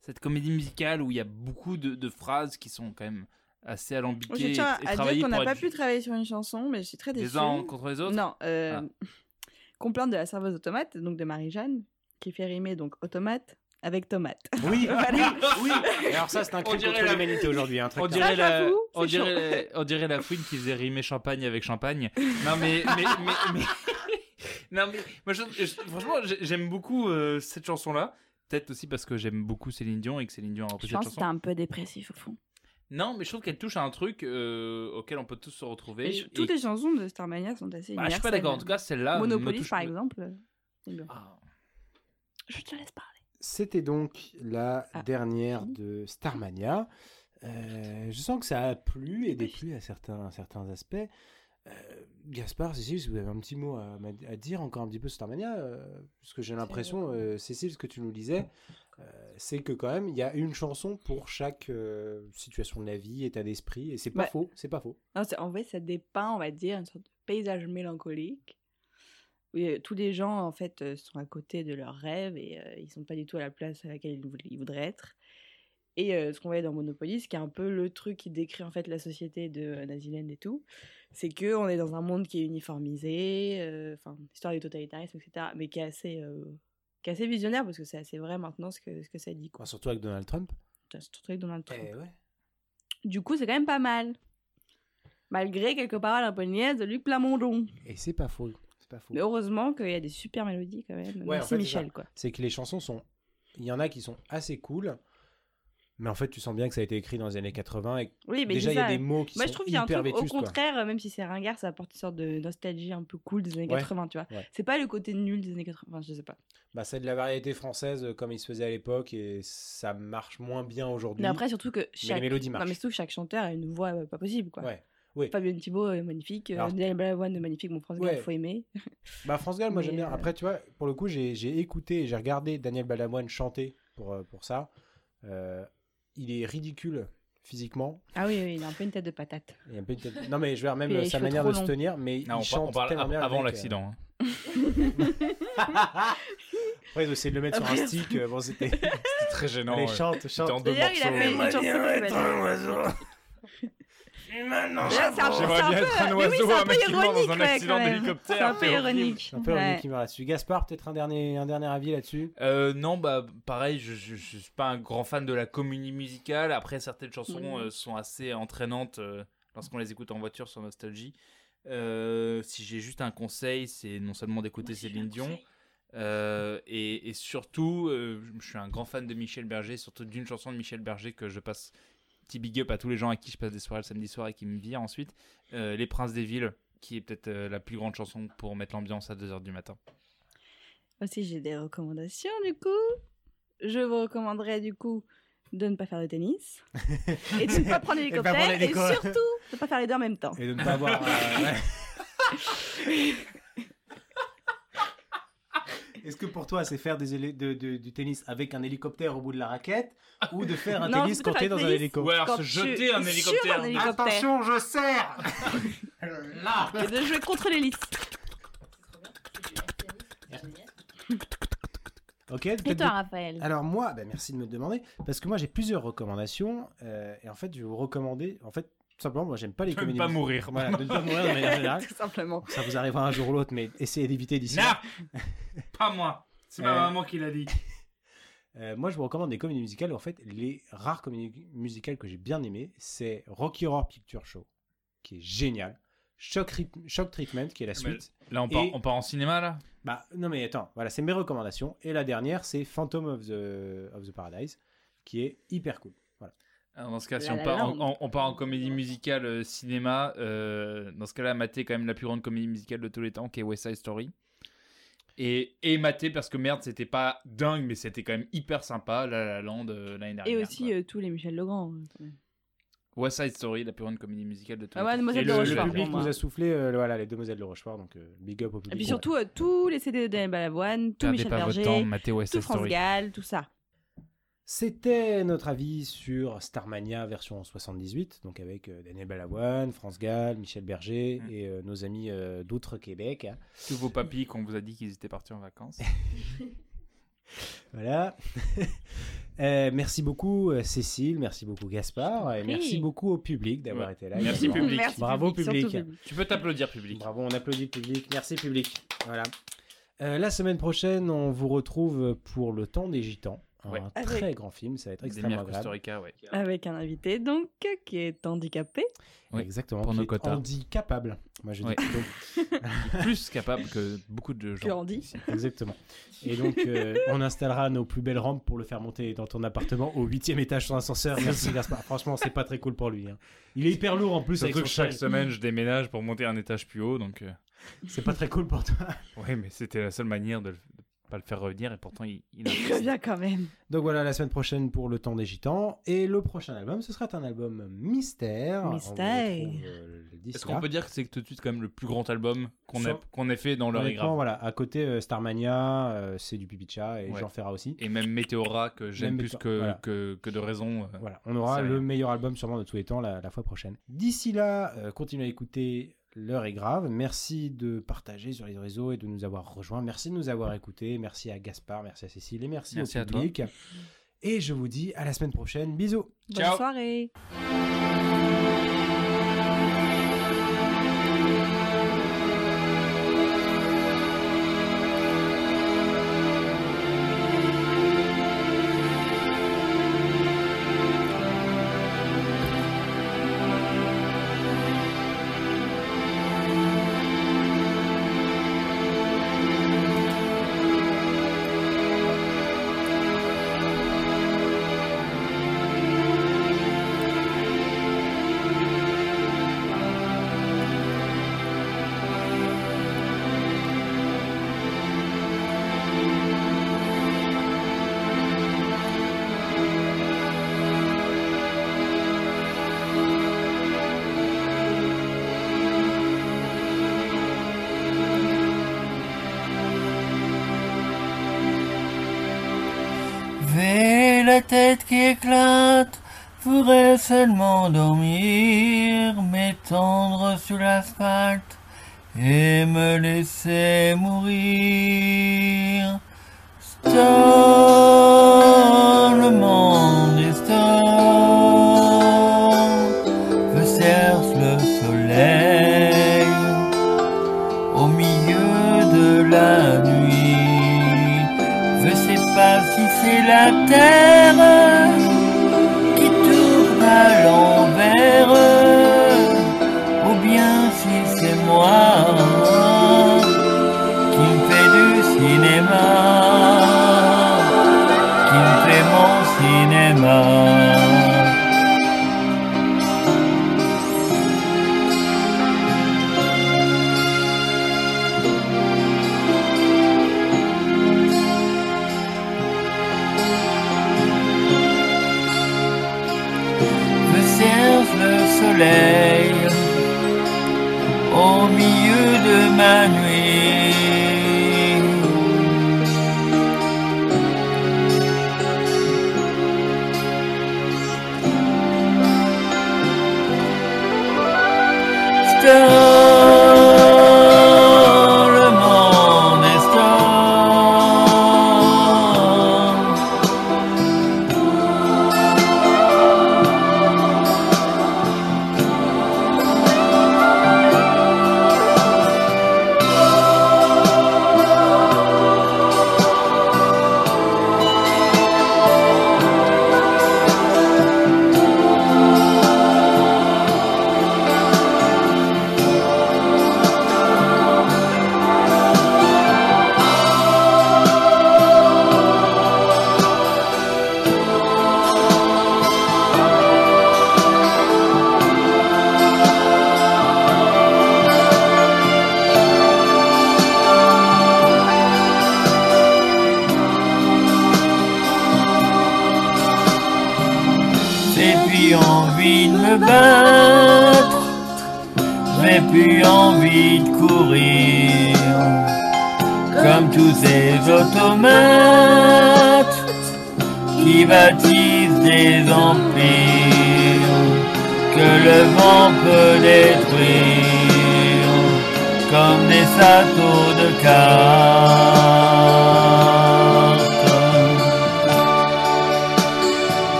C: cette comédie musicale où il y a beaucoup de, de phrases qui sont quand même assez alambiquées
B: Je tiens
C: et, et
B: à
C: travaillées
B: dire qu'on n'a
C: pour
B: pas
C: être
B: pu travailler sur une chanson, mais je suis très déçue.
C: les uns contre les autres?
B: Non, euh,
C: Ah.
B: Complainte de la serveuse automate, donc de Marie-Jeanne, qui fait rimer donc automate avec tomate.
A: Oui,
B: Voilà.
A: oui, alors ça, c'est un
C: On
A: crime
C: dirait
A: contre
C: la-
A: l'humanité aujourd'hui. Hein,
C: On dirait, la,
B: j'avoue,
C: on,
B: c'est
C: dirait, on dirait la fouine qui faisait rimer champagne avec champagne. Non mais, mais, mais, mais- non mais, moi, je- je- franchement j'ai- j'aime beaucoup euh, cette chanson là. Peut-être aussi parce que j'aime beaucoup Céline Dion et que Céline Dion a repris
B: Je
C: cette
B: pense que
C: chanson.
B: c'était un peu dépressif au fond.
C: Non, mais je trouve qu'elle touche à un truc euh, auquel on peut tous se retrouver.
B: Et je-
C: Et-
B: toutes les chansons de Starmania sont assez
C: Bah, je suis pas d'accord. En tout cas, celle-là. touche-
B: par exemple.
C: Ah.
B: Je te laisse parler.
A: C'était donc la
B: Ah,
A: dernière de Starmania. Euh, je sens que ça a plu et déplu à certains, à certains aspects. Euh, Gaspard, Cécile, si vous avez un petit mot à, dire encore un petit peu sur Starmania, euh, parce que j'ai l'impression, euh, Cécile, ce que tu nous disais, euh, c'est que quand même, il y a une chanson pour chaque situation de la vie, état d'esprit, et c'est pas
B: Ouais.
A: faux, c'est pas faux.
B: Non, en vrai, ça dépeint, on va dire, une sorte de paysage mélancolique. Euh, tous les gens, en fait, sont à côté de leurs rêves et euh, ils sont pas du tout à la place à laquelle ils, voudraient être. Et euh, ce qu'on voyait dans Monopoly, ce qui est un peu le truc qui décrit en fait la société de euh, Naziland et tout, c'est que on est dans un monde qui est uniformisé, enfin, histoire du totalitarisme, etc., mais qui est assez, qui est assez visionnaire parce que c'est assez vrai maintenant ce que, ce que ça dit. Quoi.
A: Enfin, surtout avec Donald Trump.
B: C'est surtout avec Donald Trump.
A: Eh ouais.
B: Du coup, c'est quand même pas mal. Malgré quelques paroles un peu niaises de Luc Plamondon.
A: Et c'est pas faux. C'est pas faux.
B: Mais heureusement qu'il y a des super mélodies quand même.
A: Ouais, en fait,
B: Michel, quoi.
A: c'est que les chansons sont. Il y en a qui sont assez cool, mais en fait, tu sens bien que ça a été écrit dans les années 80 et
B: Oui, mais
A: déjà il y a des mots qui
B: Moi, je
A: sont
B: trouve qu'il y a un
A: hyper
B: truc, au
A: vétustes. quoi.
B: contraire, même si c'est ringard, ça apporte une sorte de nostalgie un peu cool des années
A: Ouais,
B: 80, tu vois.
A: ouais.
B: C'est pas le côté nul des années 80, enfin, je sais pas.
A: Bah, c'est de la variété française euh, comme il se faisait à l'époque et ça marche moins bien aujourd'hui.
B: Mais après, surtout que
A: mais
B: chaque...
A: les mélodies
B: Non, mais surtout que chaque chanteur a une voix euh, pas possible, quoi.
A: Ouais. Oui.
B: Fabien Thibault est magnifique, euh,
A: Alors-
B: Daniel Balavoine est magnifique, mon France
A: Ouais.
B: Gall, faut aimer.
A: Bah, France Gall, moi j'aime
B: Mais,
A: bien.
B: euh,
A: Après, tu vois, pour le coup, j'ai j'ai écouté, j'ai regardé Daniel Balavoine chanter pour, euh, pour ça. Euh, il est ridicule physiquement.
B: Ah oui, oui, il a un peu une tête de patate.
A: Il a un peu une tête- Non, mais je veux dire, même
B: il
A: sa manière de se tenir, mais
C: Non,
A: il
C: on,
A: chante
C: on parle av-
A: bien.
C: avant
A: euh.
C: l'accident. hein.
A: Après, ils ont essayé de le mettre sur un stick. euh, Bon, c'était.
C: Très gênant. Ouais.
A: chante, chante.
C: en deux
B: D'ailleurs, il a fait une chanson c'est un, c'est un
C: J'aimerais
B: peu,
C: bien être un
B: mais oui, un
C: mec qui dans un
B: ouais,
C: accident d'hélicoptère,
B: C'est un peu ironique.
A: Un peu ironique qui meurt là-dessus. Gaspard, peut-être un dernier, un dernier avis là-dessus?
C: Euh, non, bah pareil, je, je, je suis pas un grand fan de la comédie musicale. Après, certaines chansons euh, sont assez entraînantes euh, lorsqu'on les écoute en voiture sur Nostalgie. Euh, si j'ai juste un conseil, c'est non seulement d'écouter Céline Dion, euh, et, et surtout, euh, je suis un grand fan de Michel Berger, surtout d'une chanson de Michel Berger que je passe petit big up à tous les gens à qui je passe des soirées le samedi soir et qui me virent ensuite. Euh, les Princes des Villes, qui est peut-être euh, la plus grande chanson pour mettre l'ambiance à 2h du matin.
B: Aussi, j'ai des recommandations du coup. Je vous recommanderais du coup de ne pas faire de tennis et de ne pas prendre
A: Et
B: l'hélicoptère et,
A: l'hélico.
B: surtout de ne pas faire les deux en même temps.
A: Et de ne pas avoir. euh, ouais. Est-ce que pour toi, c'est faire des hélé- de- de- du tennis avec un hélicoptère au bout de la raquette ou de faire un
B: Non,
A: tennis quand t'es dans un
B: tennis.
A: hélico
C: Ouais, alors se jeter un hélicoptère.
B: un hélicoptère.
A: Attention, je serre Là
B: Et de jouer contre l'hélice.
A: Ok,
B: Et toi, Raphaël
A: Alors moi, bah, merci de me demander, parce que moi j'ai plusieurs recommandations, euh, et en fait je vais vous recommander, en fait tout simplement, moi j'aime pas les
C: De ne
A: comédies.
C: pas
A: musicales.
C: mourir.
A: Voilà, de ne pas mourir de manière générale.
B: Tout simplement.
A: Ça vous arrivera un jour ou l'autre, mais essayez d'éviter d'ici là.
C: Non Pas moi. C'est ma
A: Euh,
C: maman qui l'a dit.
A: Euh, moi, je vous recommande des comédies musicales. En fait, les rares comédies musicales que j'ai bien aimées, c'est Rocky Horror Picture Show, qui est génial. Shock, Rit- Shock Treatment, qui est la
C: Mais-
A: suite.
C: Là, on part,
A: Et-
C: on part en cinéma, là?
A: Bah, non, mais attends, voilà, c'est mes recommandations. Et la dernière, c'est Phantom of the, of the Paradise, qui est hyper cool.
C: Alors, dans ce cas, si
B: La
C: on
B: La
C: part en,
B: Land.
C: en- on part en comédie musicale euh, cinéma, euh, dans ce cas-là, mater quand même la plus grande comédie musicale de tous les temps, qui est West Side Story. Et, et mater parce que merde, c'était pas dingue, mais c'était quand même hyper sympa, La La Land euh, l'année dernière.
B: Et aussi euh, tous les Michel Legrand. même.
C: West Side Story, la plus grande comédie musicale de tous
B: Ah
C: les
B: ouais,
C: temps.
B: Demoiselles
A: Et le, le public nous a soufflé euh, voilà, les Demoiselles de Rochefort, donc euh, big up au
B: Et
A: public.
B: puis surtout, euh, tous les CD de Daniel Balavoine, tout
C: Perdez
B: Michel
C: pas votre
B: Berger,
C: temps,
B: tout
C: Side
B: France
C: Story.
B: Gall, tout ça.
A: C'était notre avis sur Starmania version 78, donc avec euh, Daniel Balavoine, France Gall, Michel Berger
C: Mm.
A: et euh, nos amis euh, d'autres Québec. hein.
C: Tous vos papis qu'on vous a dit qu'ils étaient partis en vacances.
A: Voilà. Euh, merci beaucoup Cécile, merci beaucoup Gaspard, et merci beaucoup au public d'avoir
C: Ouais.
A: été là.
C: Merci,
A: également.
C: public.
A: Bravo,
B: surtout
A: public.
C: tu peux t'applaudir, public.
A: Bravo, on applaudit public. Merci public. Voilà. Euh, la semaine prochaine, on vous retrouve pour le temps des gitans. Un
C: Ouais.
A: très
B: Avec-
A: grand film, ça va être extrêmement
C: Costa
A: agréable.
C: Rica, ouais.
B: Avec un invité, donc, qui est handicapé.
C: Oui,
A: Exactement.
C: pour
A: qui
C: nos
A: est
C: quotas.
A: Handicapable. Moi, je dis
C: Ouais.
A: plutôt.
C: Plus capable que beaucoup de gens.
B: Que Andy.
A: Exactement. Et donc, euh, on installera nos plus belles rampes pour le faire monter dans ton appartement au huitième étage sans ascenseur. Merci Gaspard. Franchement, c'est pas très cool pour lui. hein. Il est hyper lourd en plus
C: Surtout que chaque semaine, je déménage pour monter un étage plus haut, donc... euh,
A: C'est pas très cool pour toi.
C: Ouais, mais c'était la seule manière de, le- de pas le faire revenir, et pourtant, il, il a...
B: Il revient quand même.
A: Donc voilà, la semaine prochaine pour le temps des gitans. Et le prochain album, ce sera un album mystère.
B: Mystère.
A: euh,
C: Est-ce qu'on peut dire que c'est tout de suite quand même le plus grand album qu'on ait,
A: Sans-
C: qu'on ait fait dans l'heure et
A: Honnêtement,
C: grave
A: voilà, à côté euh, Starmania, euh, c'est du pipi de chat et
C: Ouais.
A: Jean Ferrat aussi.
C: Et même Météora, que j'aime plus que,
A: voilà.
C: que, que de raison. euh,
A: Voilà, on aura le meilleur album sûrement de tous les temps la, la fois prochaine. D'ici là, euh, continuez à écouter L'heure est grave. Merci de partager sur les réseaux et de nous avoir rejoints. Merci de nous avoir écoutés. Merci à Gaspard, merci à Cécile et merci,
C: Merci
A: au
C: à toi.
A: public. Et je vous dis à la semaine prochaine. Bisous.
B: Bonne
C: Ciao.
B: soirée.
F: Tête qui éclate, pourrais seulement dormir, m'étendre sur l'asphalte et me laisser mourir. Au milieu de ma nuit.